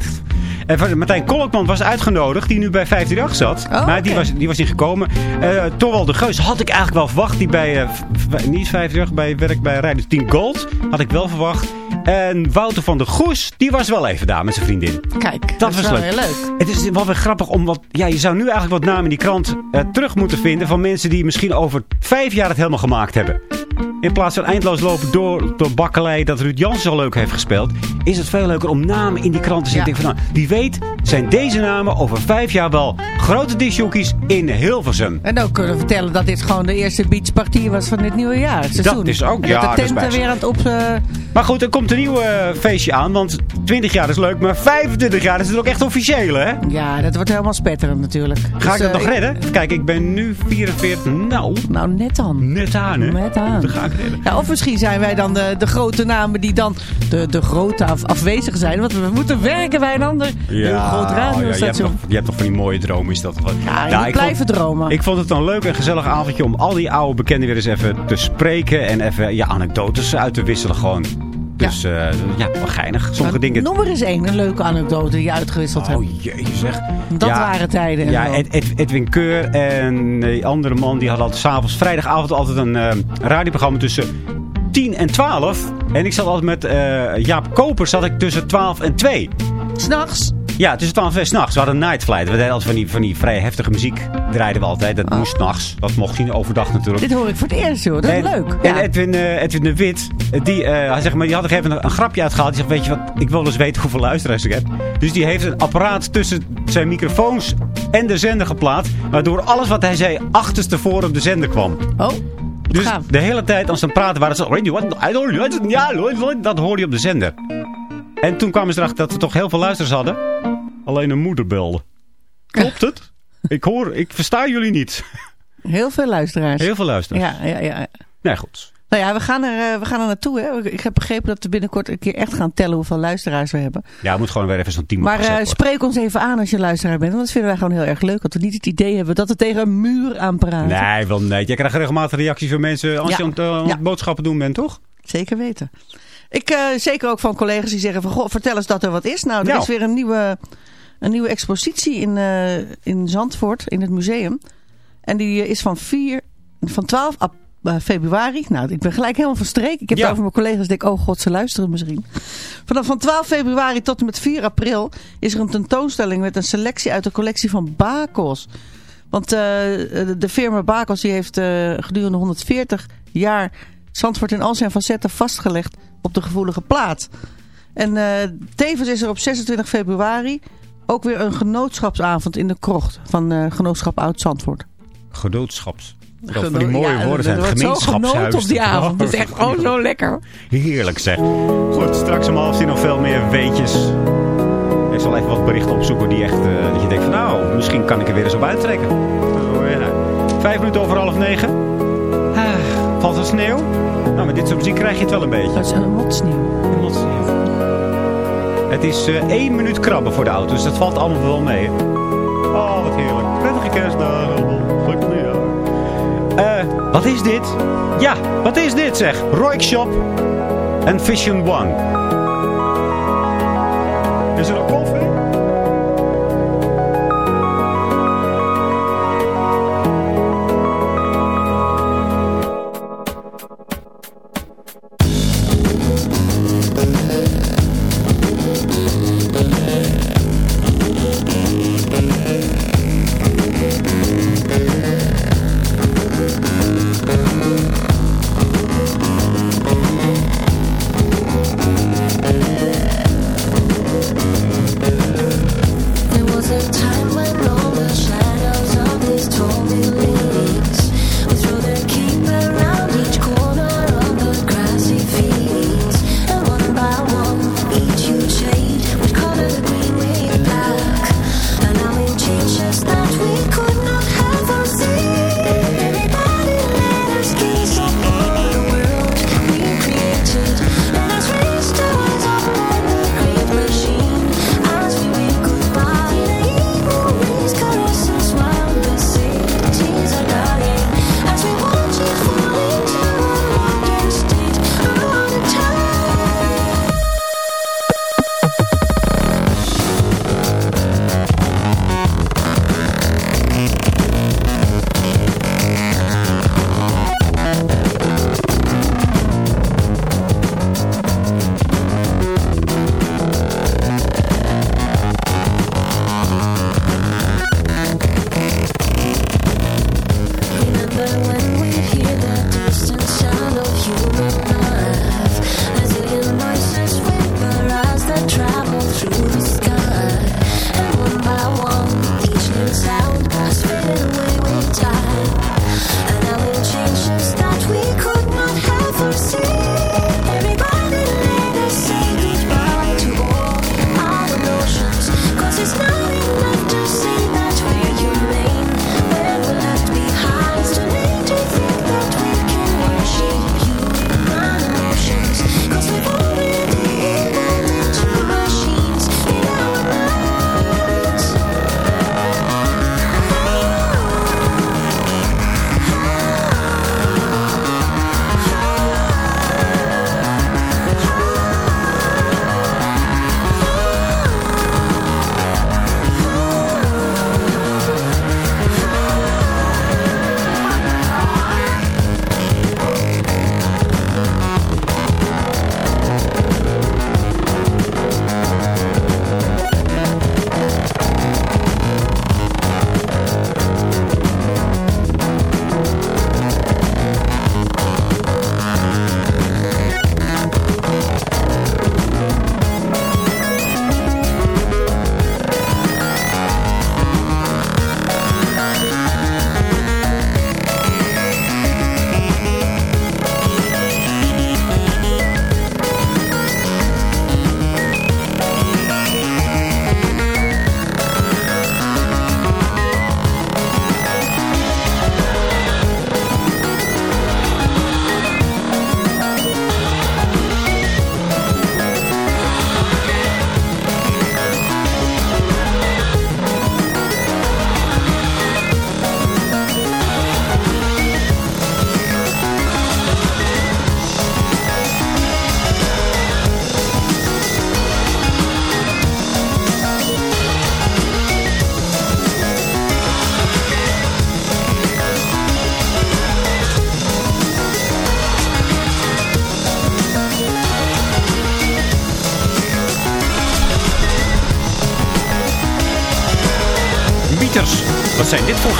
Speaker 4: En van- Martijn Kolkman was uitgenodigd, die nu bij 538 zat.
Speaker 5: Oh,
Speaker 4: maar die, was, die was niet gekomen. Uh, Torwald de Geus had ik eigenlijk wel verwacht. Die bij, eh, niet 538, bij werk bij Rijden 10 Gold. Had ik wel verwacht. En Wouter van der Goes, die was wel even daar met zijn vriendin.
Speaker 5: Kijk,
Speaker 4: Dat, was
Speaker 5: wel
Speaker 4: leuk.
Speaker 5: heel leuk.
Speaker 4: Het is wel weer grappig, omdat ja, je zou nu eigenlijk wat namen in die krant eh, terug moeten vinden van mensen die misschien over vijf jaar het helemaal gemaakt hebben. In plaats van eindeloos lopen door, door bakkelei dat Ruud Jansen zo leuk heeft gespeeld, is het veel leuker om namen in die krant te zetten.
Speaker 5: Ja.
Speaker 4: Van, nou, wie weet zijn deze namen over vijf jaar wel grote discjockeys in Hilversum.
Speaker 5: En ook kunnen we vertellen dat dit gewoon de eerste beachpartie was van dit nieuwe jaar. het seizoen.
Speaker 4: is ook- ja,
Speaker 5: dat
Speaker 4: dat
Speaker 5: de
Speaker 4: is
Speaker 5: tenten
Speaker 4: bij-
Speaker 5: weer aan het op... eh,
Speaker 4: Maar goed, er komt een nieuw eh, feestje aan, want 20 jaar is leuk, maar 25 jaar is het ook echt officieel, hè?
Speaker 5: ja, dat wordt helemaal spetterend natuurlijk.
Speaker 4: Ga
Speaker 5: Dus,
Speaker 4: ik dat
Speaker 5: eh,
Speaker 4: nog redden? Kijk, ik ben nu 44. Nou,
Speaker 5: Nou, net dan.
Speaker 4: net aan, hè?
Speaker 5: Net aan.
Speaker 4: Dat ga ik redden.
Speaker 5: Ja, of misschien zijn wij dan de, de grote namen die dan de, de grote af, afwezigen zijn. Want we moeten werken bij een ander heel groot
Speaker 4: ja, je, hebt
Speaker 5: radiostation.
Speaker 4: toch, je hebt toch van die mooie dromen, is dat?
Speaker 5: Ja,
Speaker 4: Ja,
Speaker 5: moet
Speaker 4: ik
Speaker 5: blijven
Speaker 4: vond,
Speaker 5: dromen.
Speaker 4: Ik vond het een leuk en gezellig avondje om al die oude bekenden weer eens even te spreken. En even ja, anekdotes uit te wisselen gewoon. Dus ja, ja wel geinig. Sommige
Speaker 5: Nou,
Speaker 4: dingen...
Speaker 5: Noem er eens één, een leuke anekdote die je uitgewisseld hebt.
Speaker 4: Oh jeetje zeg.
Speaker 5: Dat
Speaker 4: Ja,
Speaker 5: waren tijden. en
Speaker 4: Ja,
Speaker 5: zo.
Speaker 4: Ed- Ed- Edwin Keur en die andere man die hadden altijd s'avonds, vrijdagavond altijd een eh, radioprogramma tussen 10 en 12. En ik zat altijd met eh, Jaap Koper zat ik tussen 12 en 2.
Speaker 5: S'nachts?
Speaker 4: Ja, tussen 12 en 2 s'nachts. We hadden een night flight. We deden altijd van die, van die vrij heftige muziek. Draaiden we altijd. Dat
Speaker 5: Oh.
Speaker 4: moest s'nachts. Dat mocht niet overdag natuurlijk.
Speaker 5: Dit hoor ik voor het eerst, joh. Dat is
Speaker 4: en,
Speaker 5: leuk.
Speaker 4: En
Speaker 5: Ja.
Speaker 4: Edwin, eh, Edwin de Wit, eh, die, eh, hij zegt maar, die had er even een, een grapje uitgehaald. Die zegt, weet je wat, ik wil dus weten hoeveel luisteraars ik heb. Dus die heeft een apparaat tussen zijn microfoons en de zender geplaatst. Waardoor alles wat hij zei achterstevoren op de zender kwam.
Speaker 5: Oh,
Speaker 4: Dus
Speaker 5: gaaf.
Speaker 4: de hele tijd als ze praten waren ze... "Radio, what? I don't know, ja, dat hoorde je op de zender. En toen kwamen ze erachter dat we toch heel veel luisteraars hadden. Alleen een moeder belde. Klopt het? Ik hoor, ik versta jullie niet.
Speaker 5: Heel veel luisteraars.
Speaker 4: Heel veel luisteraars.
Speaker 5: Ja, ja, ja.
Speaker 4: Nee, goed.
Speaker 5: Nou ja, we gaan er, eh, we gaan er naartoe. Hè. Ik heb begrepen dat we binnenkort een keer echt gaan tellen hoeveel luisteraars we hebben.
Speaker 4: Ja, we moet gewoon weer even zo'n team
Speaker 5: Maar eh, spreek ons even aan als je luisteraar bent. Want dat vinden wij gewoon heel erg leuk. Dat we niet het idee hebben dat we tegen een muur aan praten.
Speaker 4: Nee, wel nee. Je krijgt regelmatig reacties van mensen als
Speaker 5: Ja.
Speaker 4: je aan het, eh,
Speaker 5: Ja.
Speaker 4: boodschappen doen bent, toch?
Speaker 5: Zeker weten. Ik, eh, zeker ook van collega's die zeggen van, goh, vertel eens dat er wat is. Nou, er
Speaker 4: Nou.
Speaker 5: is weer een nieuwe, een nieuwe expositie in, eh, in Zandvoort, in het museum. En die eh, is van, 4, van 12 ap- eh, februari. Nou, ik ben gelijk helemaal van streek. Ik heb
Speaker 4: Ja.
Speaker 5: over mijn collega's. Denk, oh god, ze luisteren misschien. Vanaf van 12 februari tot en met 4 april is er een tentoonstelling met een selectie uit de collectie van Bakos. Want de firma Bakos die heeft gedurende 140 jaar Zandvoort in al zijn facetten vastgelegd op de gevoelige plaat. En eh, tevens is er op 26 februari ook weer een genootschapsavond in de krocht van eh, Genootschap Oud Zandvoort.
Speaker 4: Gedoodschaps. Dat
Speaker 5: Geno-
Speaker 4: van die mooie
Speaker 5: ja,
Speaker 4: woorden zijn. Gemeenschapshuis.
Speaker 5: op die avond. Dat is echt oh, zo lekker.
Speaker 4: Heerlijk zeg. Goed, straks om half tien nog veel meer weetjes. Ik zal even wat berichten opzoeken die echt, eh, dat je denkt van nou, misschien kan ik er weer eens op uittrekken. Oh, ja. Vijf minuten over half negen. Ah, valt er sneeuw? Nou, met dit soort muziek krijg je het wel een beetje.
Speaker 5: Dat is een
Speaker 4: motsnieuw. Het is eh, één minuut krabben voor de auto, dus dat valt allemaal wel mee. Oh, wat heerlijk. Prettige kerstdagen. Gelukkig nieuwjaar.
Speaker 10: Eh, wat is dit? Ja, wat is dit zeg? Roik Shop en Vision One. Is er een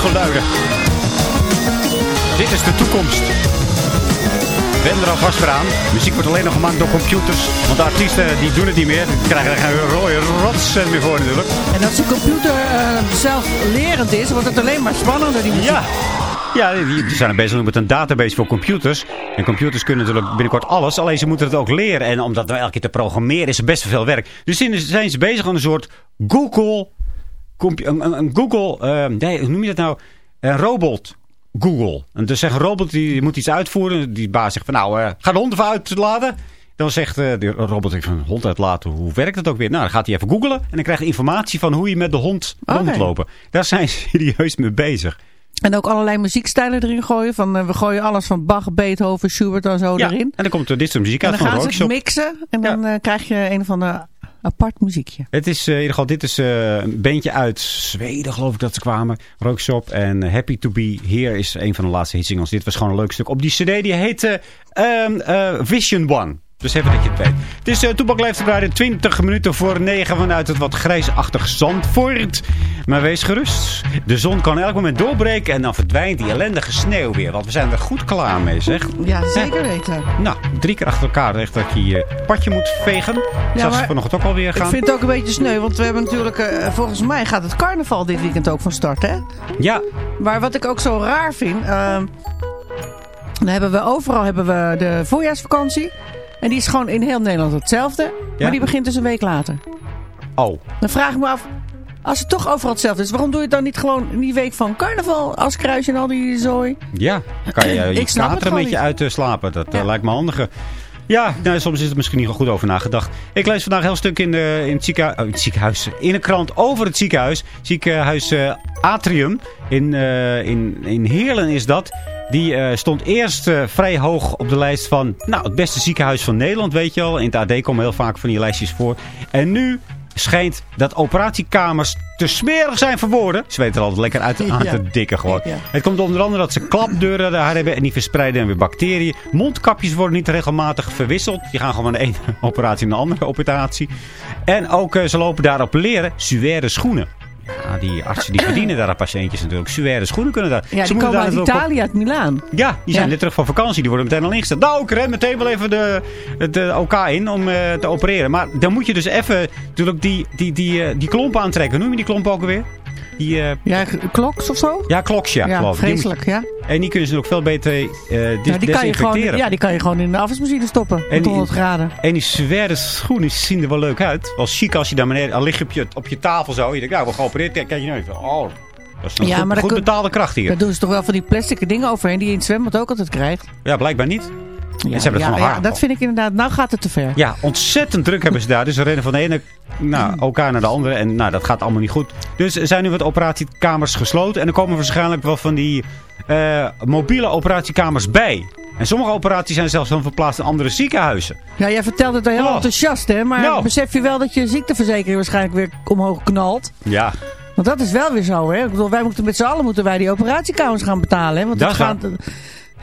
Speaker 10: geluiden? Dit is de toekomst. Ben er alvast voor aan. Muziek wordt alleen nog gemaakt door computers. Want de artiesten die doen het niet meer. Die krijgen er geen rode rotsen meer voor natuurlijk.
Speaker 5: En als de computer eh, zelflerend is, wordt het alleen maar spannender, die muziek.
Speaker 10: Ja. Ja, die zijn er bezig met een database voor computers. En computers kunnen natuurlijk binnenkort alles. Alleen ze moeten het ook leren. En om dat nou elke keer te programmeren is er best veel werk. Dus zijn ze bezig aan een soort Google... Een, een, Google... eh, nee, hoe noem je dat nou? Een robot Google. En dus zegt een robot die moet iets uitvoeren. Die baas zegt van nou, eh, ga de hond even uitladen. Dan zegt eh, de robot ik van hond uitlaten. Hoe werkt het ook weer? Nou, dan gaat hij even googlen. En dan krijgt hij informatie van hoe je met de hond rond moet lopen. Daar zijn ze serieus mee bezig.
Speaker 5: En ook allerlei muziekstijlen erin gooien. Van, eh, we gooien alles van Bach, Beethoven, Schubert en zo
Speaker 4: Ja,
Speaker 5: erin.
Speaker 4: en dan komt er dit soort muziek
Speaker 5: En
Speaker 4: uit
Speaker 5: dan
Speaker 4: van
Speaker 5: gaan ze het
Speaker 4: Rockshop.
Speaker 5: mixen. En dan krijg je een of ander apart muziekje.
Speaker 4: Het is eh, in ieder geval, dit is eh, een bandje uit Zweden, geloof ik dat ze kwamen. Rookshop en eh, Happy to Be Here is een van de laatste hitsingles. Dit was gewoon een leuk stuk op die cd. Die heette ehm, eh, Vision One. Dus even dat je het weet. Het is uh, Toepak Leeft erbij 20 minuten voor 9 vanuit het wat grijsachtig Zandvoort. Maar wees gerust. De zon kan elk moment doorbreken en dan verdwijnt die ellendige sneeuw weer. Want we zijn er goed klaar mee, zeg.
Speaker 5: Ja, zeker weten.
Speaker 4: Nou, drie keer achter elkaar echt dat je je padje moet vegen. Ja, Zou
Speaker 5: maar
Speaker 4: vanochtend ook alweer gaan.
Speaker 5: Ik vind het ook een beetje sneu, want we hebben natuurlijk, eh, volgens mij gaat het carnaval dit weekend ook van start, hè?
Speaker 4: Ja.
Speaker 5: Maar wat ik ook zo raar vind, eh, dan hebben we overal hebben we de voorjaarsvakantie. En die is gewoon in heel Nederland hetzelfde.
Speaker 4: Ja?
Speaker 5: Maar die begint dus een week later.
Speaker 4: Oh.
Speaker 5: Dan vraag ik me af, als het toch overal hetzelfde is, waarom doe je het dan niet gewoon in die week van carnaval als kruisje en al die zooi?
Speaker 4: Ja, dan kan je je
Speaker 5: het
Speaker 4: kater een beetje uit eh, slapen. Dat eh, lijkt me handiger. Ja, nou, soms is er misschien niet goed over nagedacht. Ik lees vandaag een heel stuk in, de, in, het, ziekenhuis, oh, in het ziekenhuis. In een krant over het ziekenhuis. Ziekenhuis eh, Atrium. In, eh, in, in Heerlen is dat. Die eh, stond eerst eh, vrij hoog op de lijst van nou, het beste ziekenhuis van Nederland, weet je al. In het AD komen heel vaak van die lijstjes voor. En nu schijnt dat operatiekamers te smerig zijn voor woorden. Ze weten er altijd lekker uit aan
Speaker 5: Ja.
Speaker 4: te dikken gewoon.
Speaker 5: Ja.
Speaker 4: Het komt onder andere dat ze klapdeuren daar hebben en die verspreiden weer bacteriën. Mondkapjes worden niet regelmatig verwisseld. Die gaan gewoon van de ene operatie naar de andere operatie. En ook eh, ze lopen daar op leren suède schoenen. Ja, die artsen die verdienen daar aan patiëntjes natuurlijk. Suède schoenen kunnen daar.
Speaker 5: Ja,
Speaker 4: ze
Speaker 5: die komen uit Italië, uit Milaan.
Speaker 4: ja, die zijn
Speaker 5: Ja.
Speaker 4: net terug van vakantie. Die worden meteen al ingesteld. Nou, ik ren meteen wel even de, de OK in om eh, te opereren. Maar dan moet je dus even natuurlijk die, die, die, eh, die klompen aantrekken. Noem je die klompen ook alweer? Die, eh,
Speaker 5: Ja, kloks of zo?
Speaker 4: ja, kloks, ja,
Speaker 5: Ja,
Speaker 4: geloof ik. Die moet-
Speaker 5: vreselijk, ja.
Speaker 4: en die kunnen ze ook veel beter dis-
Speaker 5: Ja, die kan je gewoon, ja, die kan je gewoon in de afwasmachine stoppen.
Speaker 4: En
Speaker 5: Met
Speaker 4: die-
Speaker 5: 100 graden.
Speaker 4: En die zware schoenen zien er wel leuk uit. Wel chic als je daar beneden, al lig je op je, op je tafel zo. Je denkt, nou, we geopereerd. Kijk je nou even. Oh, dat is een
Speaker 5: Ja,
Speaker 4: goed,
Speaker 5: maar
Speaker 4: goed betaalde kracht hier.
Speaker 5: Daar doen ze toch wel van die plastic dingen overheen die je in het zwembad ook altijd krijgt.
Speaker 4: Ja, blijkbaar niet.
Speaker 5: Ja,
Speaker 4: en ze hebben het
Speaker 5: ja, dat vind ik inderdaad. Nou gaat het te ver.
Speaker 4: Ja, ontzettend druk hebben ze daar. Dus ze rennen van de ene nou, elkaar naar de andere. En nou, dat gaat allemaal niet goed. Dus er zijn nu wat operatiekamers gesloten. En er komen waarschijnlijk wel van die eh, mobiele operatiekamers bij. En sommige operaties zijn zelfs dan verplaatst in andere ziekenhuizen.
Speaker 5: Ja, jij vertelt het al heel
Speaker 4: Oh.
Speaker 5: enthousiast, hè? Maar
Speaker 4: Nou.
Speaker 5: besef je wel dat je ziekteverzekering waarschijnlijk weer omhoog knalt?
Speaker 4: Ja,
Speaker 5: Want dat is wel weer zo, hè? Ik bedoel, wij moeten met z'n allen moeten wij die operatiekamers gaan betalen, hè? Want
Speaker 4: Dat gaat-
Speaker 5: gaat...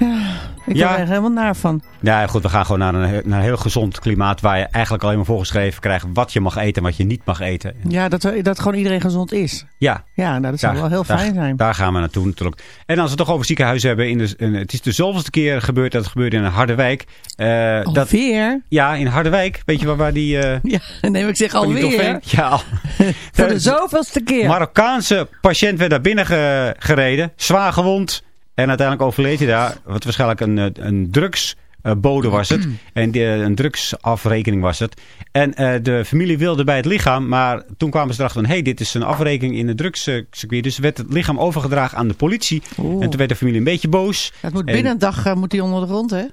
Speaker 5: Ja, ik
Speaker 4: Ja.
Speaker 5: er helemaal naar van.
Speaker 4: ja, goed, we gaan gewoon naar een, naar een heel gezond klimaat... waar je eigenlijk alleen maar voorgeschreven krijgt wat je mag eten en wat je niet mag eten.
Speaker 5: Ja, dat, dat gewoon iedereen gezond is.
Speaker 4: Ja,
Speaker 5: Ja, nou, dat zou wel heel
Speaker 4: daar,
Speaker 5: fijn zijn.
Speaker 4: Daar gaan we naartoe natuurlijk. En als we het toch over ziekenhuizen hebben. In de, in- het is de zoveelste keer gebeurd dat het gebeurde in Harderwijk. Eh, dat,
Speaker 5: Alweer?
Speaker 4: ja, in Harderwijk. Weet je waar, waar die... eh,
Speaker 5: Ja, nee, ik zeg alweer.
Speaker 4: dolfijn- Ja, al.
Speaker 5: Voor de zoveelste keer.
Speaker 4: Marokkaanse patiënt werd daar binnen ge- gereden. Zwaar gewond. En uiteindelijk overleed hij daar. Wat waarschijnlijk een, eh, een drugsbode was het. En die, eh, een drugsafrekening was het. En eh, de familie wilde bij het lichaam. Maar toen kwamen ze erachter van... Hé, hey, dit is een afrekening in het drugscircuit. Dus werd het lichaam overgedragen aan de politie.
Speaker 5: Oeh.
Speaker 4: En toen werd de familie een beetje boos.
Speaker 5: Het moet
Speaker 4: En-
Speaker 5: binnen een dag moet hij onder de grond, hè?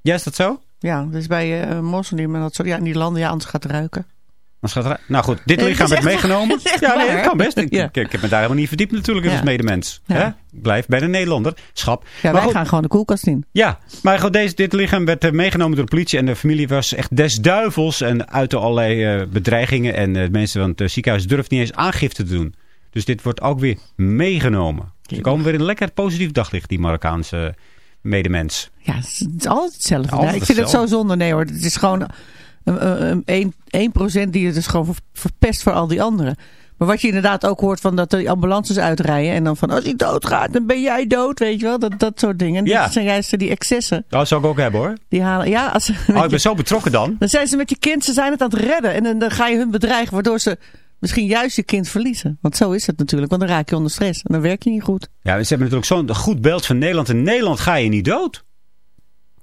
Speaker 4: Ja, is dat zo?
Speaker 5: Ja, dus bij eh moslim dat. Ja, in die landen, ja, anders gaat ruiken.
Speaker 4: Gaat Nou goed, dit lichaam werd meegenomen. ja, nee, dat kan best. Ik,
Speaker 5: Ja.
Speaker 4: ik, ik heb me daar helemaal niet verdiept natuurlijk
Speaker 5: Ja.
Speaker 4: als medemens.
Speaker 5: Ja.
Speaker 4: Hè? Ik blijf bij de Nederlander. Schap.
Speaker 5: Ja,
Speaker 4: Maar
Speaker 5: wij
Speaker 4: goed,
Speaker 5: gaan gewoon de koelkast in.
Speaker 4: Ja, maar goed, deze, dit lichaam werd eh, meegenomen door de politie. En de familie was echt des duivels. En uitte allerlei eh, bedreigingen. En eh, mensen van het ziekenhuis durfden niet eens aangifte te doen. Dus dit wordt ook weer meegenomen. Ze komen weer in een lekker positief daglicht, die Marokkaanse medemens.
Speaker 5: Ja, het is, altijd hetzelfde.
Speaker 4: Altijd
Speaker 5: Ja, ik vind het zo zonde. Nee hoor, het is gewoon een, een, een, 1% die het dus gewoon ver- verpest voor al die anderen. Maar wat je inderdaad ook hoort van dat de ambulances uitrijden. En dan van als hij doodgaat, dan ben jij dood, weet je wel. Dat, dat soort dingen.
Speaker 4: Ja.
Speaker 5: Dat zijn juist die excessen.
Speaker 4: Dat zou ik ook hebben hoor.
Speaker 5: Die halen, ja, als,
Speaker 4: Oh, ik
Speaker 5: je-
Speaker 4: ben zo betrokken dan.
Speaker 5: dan zijn ze met je kind, ze zijn het aan het redden. En dan, dan ga je hun bedreigen, waardoor ze misschien juist je kind verliezen. Want zo is het natuurlijk, want dan raak je onder stress. En dan werk je niet goed.
Speaker 4: Ja, ze hebben natuurlijk zo'n goed beeld van Nederland. In Nederland ga je niet dood.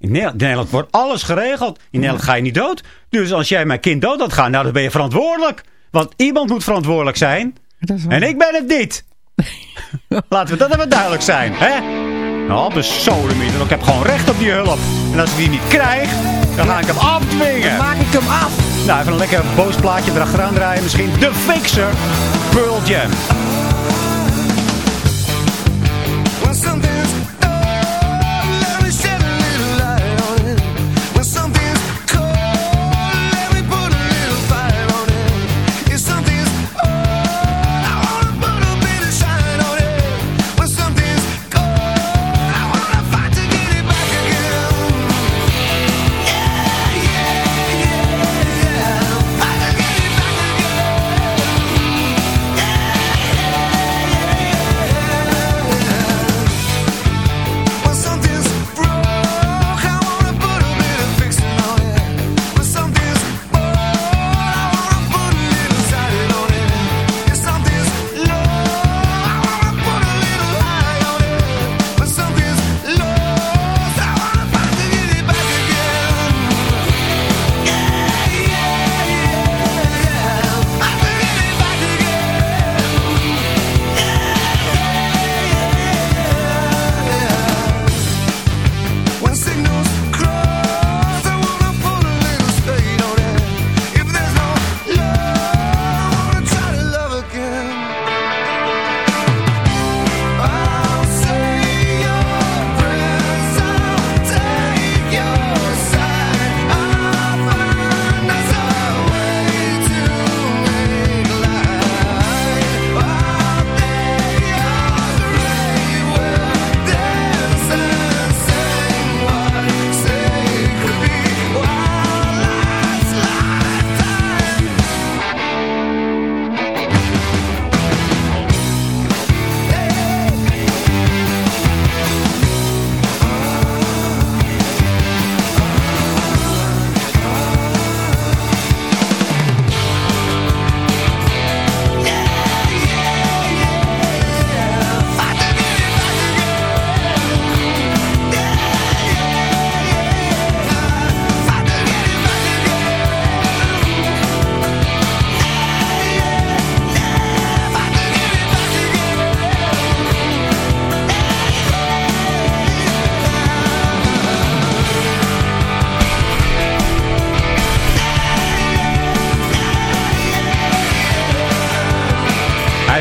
Speaker 4: In Nederland, in Nederland wordt alles geregeld. In Nederland ga je niet dood. Dus als jij mijn kind dood laat gaan, nou dan ben je verantwoordelijk. Want iemand moet verantwoordelijk zijn. En ik ben het niet. Laten we dat even duidelijk zijn, hè? Nou, de sodemieter. Ik heb gewoon recht op die hulp. En als ik die niet krijg, dan ga ik hem afdwingen.
Speaker 5: Maak ik hem af.
Speaker 4: Nou, even een lekker boos plaatje erachteraan draaien. Misschien de fixer. Pearl Jam.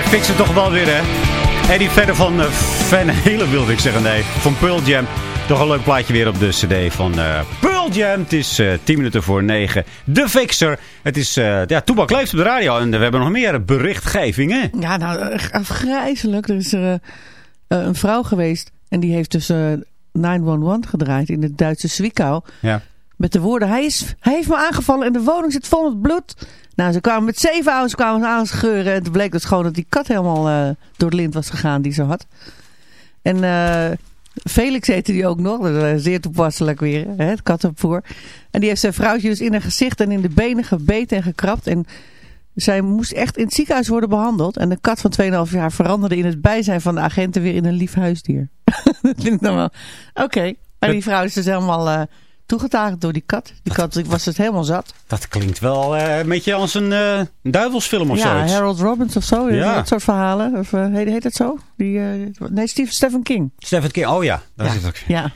Speaker 4: Fixt het toch wel weer, hè? Eddie verder van uh, Van Halen wilde ik zeggen. Nee, van Pearl Jam. Toch een leuk plaatje weer op de cd van uh, Pearl Jam. Het is uh, 10 minuten voor 9. De Fixer. Het is, uh, ja, Toebak leeft op de radio. En we hebben nog meer berichtgeving, hè?
Speaker 5: Ja, nou, afgrijzelijk. Er is er een vrouw geweest. En die heeft dus 911 gedraaid in het Duitse Zwickau.
Speaker 4: Ja.
Speaker 5: Met de woorden, hij, is, hij heeft me aangevallen en de woning zit vol met bloed. Nou, ze kwamen met zeven ouders kwamen aanscheuren. En het bleek dus gewoon dat die kat helemaal uh, door het lint was gegaan die ze had. En uh, Felix heette die ook nog. Dat is zeer toepasselijk weer, hè, het kattenvoer. En die heeft zijn vrouwtje dus in haar gezicht en in de benen gebeten en gekrapt. En zij moest echt in het ziekenhuis worden behandeld. En de kat van 2,5 jaar veranderde in het bijzijn van de agenten weer in een lief huisdier. dat vind ik dan wel... Oké, okay. maar die vrouw is dus helemaal... Uh, toegetakeld door die kat. Die kat ik was het helemaal zat.
Speaker 4: Dat klinkt wel uh, een beetje als een uh, duivelsfilm of zo.
Speaker 5: Ja, Harold Robbins of zo.
Speaker 4: Ja.
Speaker 5: Dat soort verhalen. Of, uh, heet, heet het zo? Die, nee, Steve, Stephen King.
Speaker 4: Stephen King, oh ja. Dat
Speaker 5: ja.
Speaker 4: is het ook.
Speaker 5: Ja.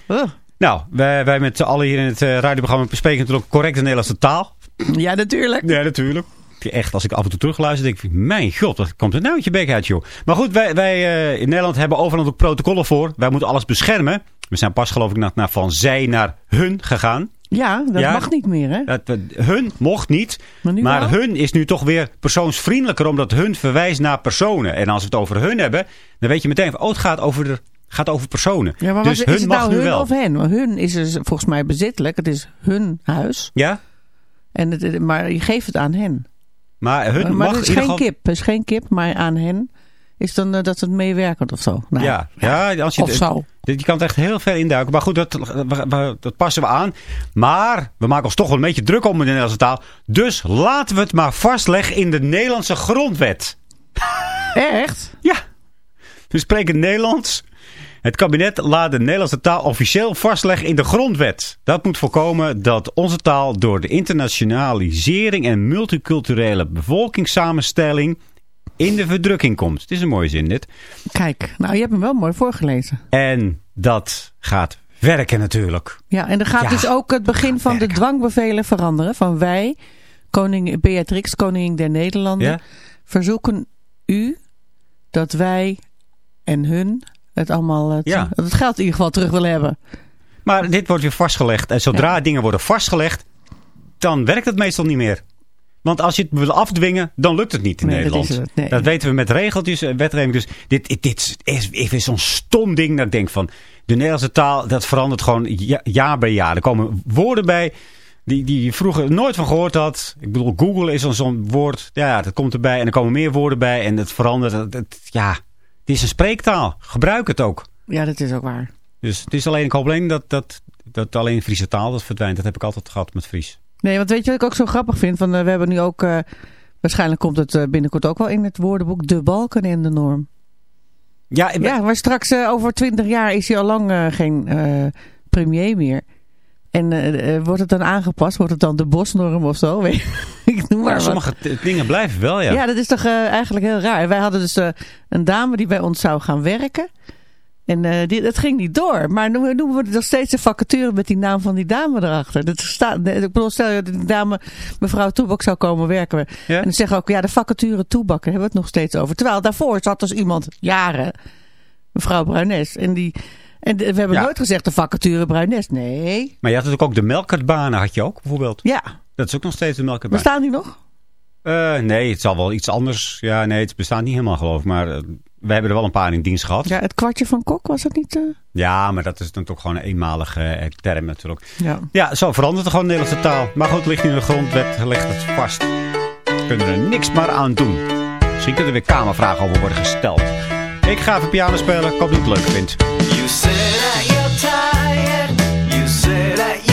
Speaker 4: Nou, wij, wij met z'n allen hier in het radioprogramma bespreken natuurlijk correct de Nederlandse taal.
Speaker 5: Ja, natuurlijk.
Speaker 4: Ja, natuurlijk. Echt, als ik af en toe terugluister, denk ik, mijn god, wat komt er nou uit je bek uit, joh. Maar goed, wij, wij in Nederland hebben overal ook protocollen voor. Wij moeten alles beschermen. We zijn pas geloof ik naar, naar van zij naar hun gegaan.
Speaker 5: Ja, dat ja, mag niet meer, hè?
Speaker 4: Dat, hun mocht niet,
Speaker 5: maar,
Speaker 4: maar hun is nu toch weer persoonsvriendelijker... omdat hun verwijst naar personen. En als we het over hun hebben, dan weet je meteen... Van, oh, het gaat over, de, gaat over personen.
Speaker 5: Ja, maar
Speaker 4: dus hun
Speaker 5: het
Speaker 4: mag
Speaker 5: nou
Speaker 4: nu
Speaker 5: hun
Speaker 4: wel.
Speaker 5: of hen? Want hun is dus volgens mij bezittelijk. Het is hun huis.
Speaker 4: Ja?
Speaker 5: En het, maar je geeft het aan hen.
Speaker 4: Maar hun
Speaker 5: maar
Speaker 4: mag
Speaker 5: het is geen
Speaker 4: geval...
Speaker 5: kip. Het is geen kip, maar aan hen... Is dan uh, dat het meewerkend of zo? Nou,
Speaker 4: ja, ja, als je,
Speaker 5: of zo.
Speaker 4: Je kan er echt heel ver induiken. Maar goed, dat, dat passen we aan. Maar we maken ons toch wel een beetje druk om in de Nederlandse taal. Dus laten we het maar vastleggen in de Nederlandse grondwet.
Speaker 5: Echt?
Speaker 4: Ja. We spreken Nederlands. Het kabinet laat de Nederlandse taal officieel vastleggen in de grondwet. Dat moet voorkomen dat onze taal door de internationalisering en multiculturele bevolkingssamenstelling in de verdrukking komt. Het is een mooie zin dit.
Speaker 5: Kijk, nou je hebt hem wel mooi voorgelezen.
Speaker 4: En dat gaat werken natuurlijk.
Speaker 5: Ja, en dan gaat
Speaker 4: Ja,
Speaker 5: dus ook het begin van de dwangbevelen veranderen. Van wij, koning Beatrix, koningin der Nederlanden,
Speaker 4: Ja?
Speaker 5: verzoeken u dat wij en hun het allemaal, het,
Speaker 4: Ja.
Speaker 5: het geld in ieder geval terug willen hebben.
Speaker 4: Maar dit wordt weer vastgelegd. En zodra dingen worden vastgelegd, dan werkt het meestal niet meer. Want als je het wil afdwingen, dan lukt het niet in
Speaker 5: Nee,
Speaker 4: Nederland.
Speaker 5: is het, nee.
Speaker 4: Dat weten we met regeltjes en wetgeving. Dus dit, dit, dit is even zo'n stom ding dat ik denk van... De Nederlandse taal, dat verandert gewoon ja- jaar bij jaar. Er komen woorden bij die, die je vroeger nooit van gehoord had. Ik bedoel, Google is dan zo'n woord. Ja, dat komt erbij. En er komen meer woorden bij. En het verandert. Het, het- ja, het is een spreektaal. Gebruik het ook.
Speaker 5: Ja, dat is ook waar.
Speaker 4: Dus het is alleen, ik hoop alleen dat, dat, dat alleen Friese taal dat verdwijnt. Dat heb ik altijd gehad met Fries.
Speaker 5: Nee, want weet je wat ik ook zo grappig vind? Van, eh, we hebben nu ook, eh, waarschijnlijk komt het eh, binnenkort ook wel in het woordenboek, de balken en de norm.
Speaker 4: Ja,
Speaker 5: Ja, maar straks over twintig jaar is hij al lang geen premier meer. En wordt het dan aangepast? Wordt het dan de bosnorm of zo? Ik noem maar
Speaker 4: Ja, sommige dingen blijven wel, ja.
Speaker 5: Ja, dat is toch eigenlijk heel raar. Wij hadden dus een dame die bij ons zou gaan werken. En eh die, dat ging niet door. Maar nu noemen we nog steeds een vacature met die naam van die dame erachter. Dat staat, ik bedoel, stel dat die dame, mevrouw Toebak zou komen werken.
Speaker 4: Ja?
Speaker 5: En dan zeggen ook, ja, de vacature Toebak, daar hebben we het nog steeds over. Terwijl daarvoor zat dus iemand, jaren, mevrouw Bruines. En, die, en we hebben
Speaker 4: Ja.
Speaker 5: nooit gezegd de vacature Bruines. Nee.
Speaker 4: Maar je had natuurlijk ook de melkertbanen, had je ook bijvoorbeeld.
Speaker 5: Ja,
Speaker 4: Dat is ook nog steeds de melkerbaan.
Speaker 5: bestaan die nog?
Speaker 4: Eh, nee, het zal wel iets anders. Ja, nee, het bestaat niet helemaal geloof ik. Maar eh, wij hebben er wel een paar in dienst gehad. Ja,
Speaker 5: Ja, het kwartje van Kok, was dat niet? eh?
Speaker 4: maar dat is dan toch gewoon een eenmalige eh, term natuurlijk.
Speaker 5: Ja.
Speaker 4: Ja, zo verandert er gewoon de Nederlandse taal. Maar goed, het ligt nu in de grondwet, ligt het vast. We kunnen er niks meer aan doen. Misschien kunnen er weer kamervragen over worden gesteld. Ik ga even piano spelen. Ik hoop dat je het leuk vindt.
Speaker 7: You say that you're tired. You say that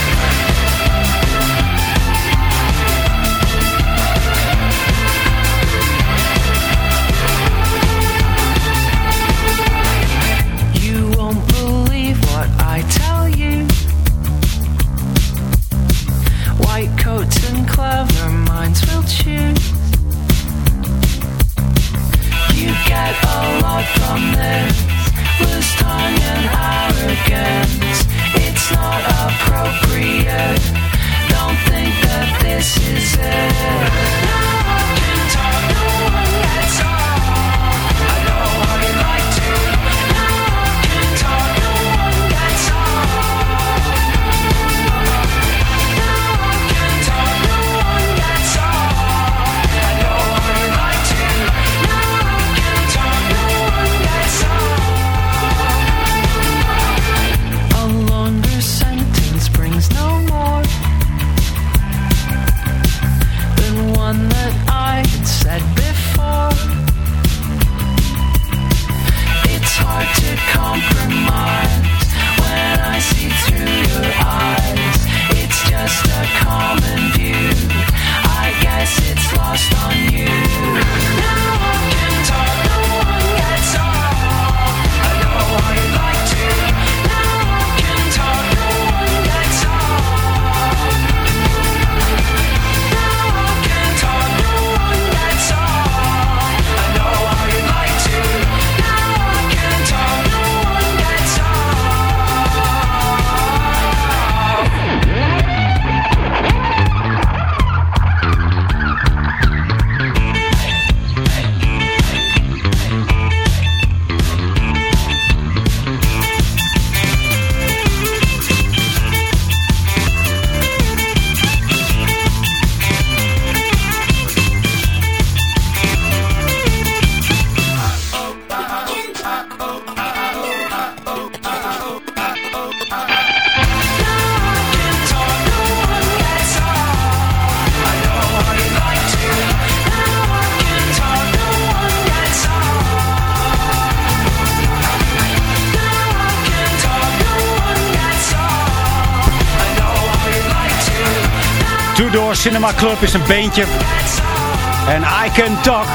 Speaker 4: Cinema Club is een beentje. En I Can Talk.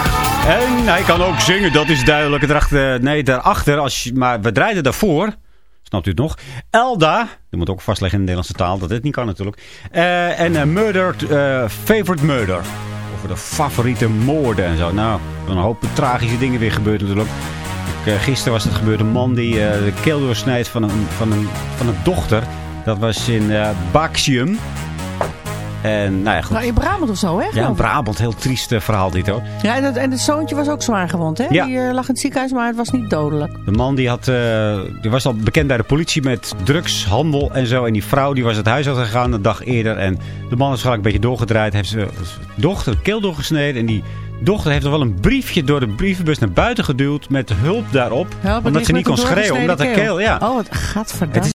Speaker 4: En hij kan ook zingen, dat is duidelijk. Erachter, nee, daarachter, als je, maar we draaiden daarvoor. Snapt u het nog? Elda, die moet ook vastleggen in de Nederlandse taal, dat dit niet kan natuurlijk. Eh, en uh, eh, Favorite Murder. Over de favoriete moorden en zo. Nou, een hoop tragische dingen weer gebeurd natuurlijk. Eh, gisteren was het gebeurd, een man die eh, de keel doorsnijdt van een, van, een, van een dochter. Dat was in eh Baxium. En nou ja, goed.
Speaker 5: Nou, in Brabant of zo, hè?
Speaker 4: Ja, in. Brabant. Heel triest eh, verhaal dit hoor.
Speaker 5: Ja, en het, en het zoontje was ook zwaar gewond, hè?
Speaker 4: Ja.
Speaker 5: Die eh, lag in het ziekenhuis, maar het was niet dodelijk.
Speaker 4: De man die, had, eh, die was al bekend bij de politie met drugshandel en zo. En die vrouw die was het huis uit gegaan een dag eerder. En de man is gelijk een beetje doorgedraaid. Heeft zijn dochter keel doorgesneden. En die dochter heeft nog wel een briefje door de brievenbus naar buiten geduwd. Met hulp daarop.
Speaker 5: Help,
Speaker 4: omdat ze niet kon schreeuwen. Omdat de
Speaker 5: doorgesneden
Speaker 4: keel, ja.
Speaker 5: Oh, het gaat
Speaker 4: is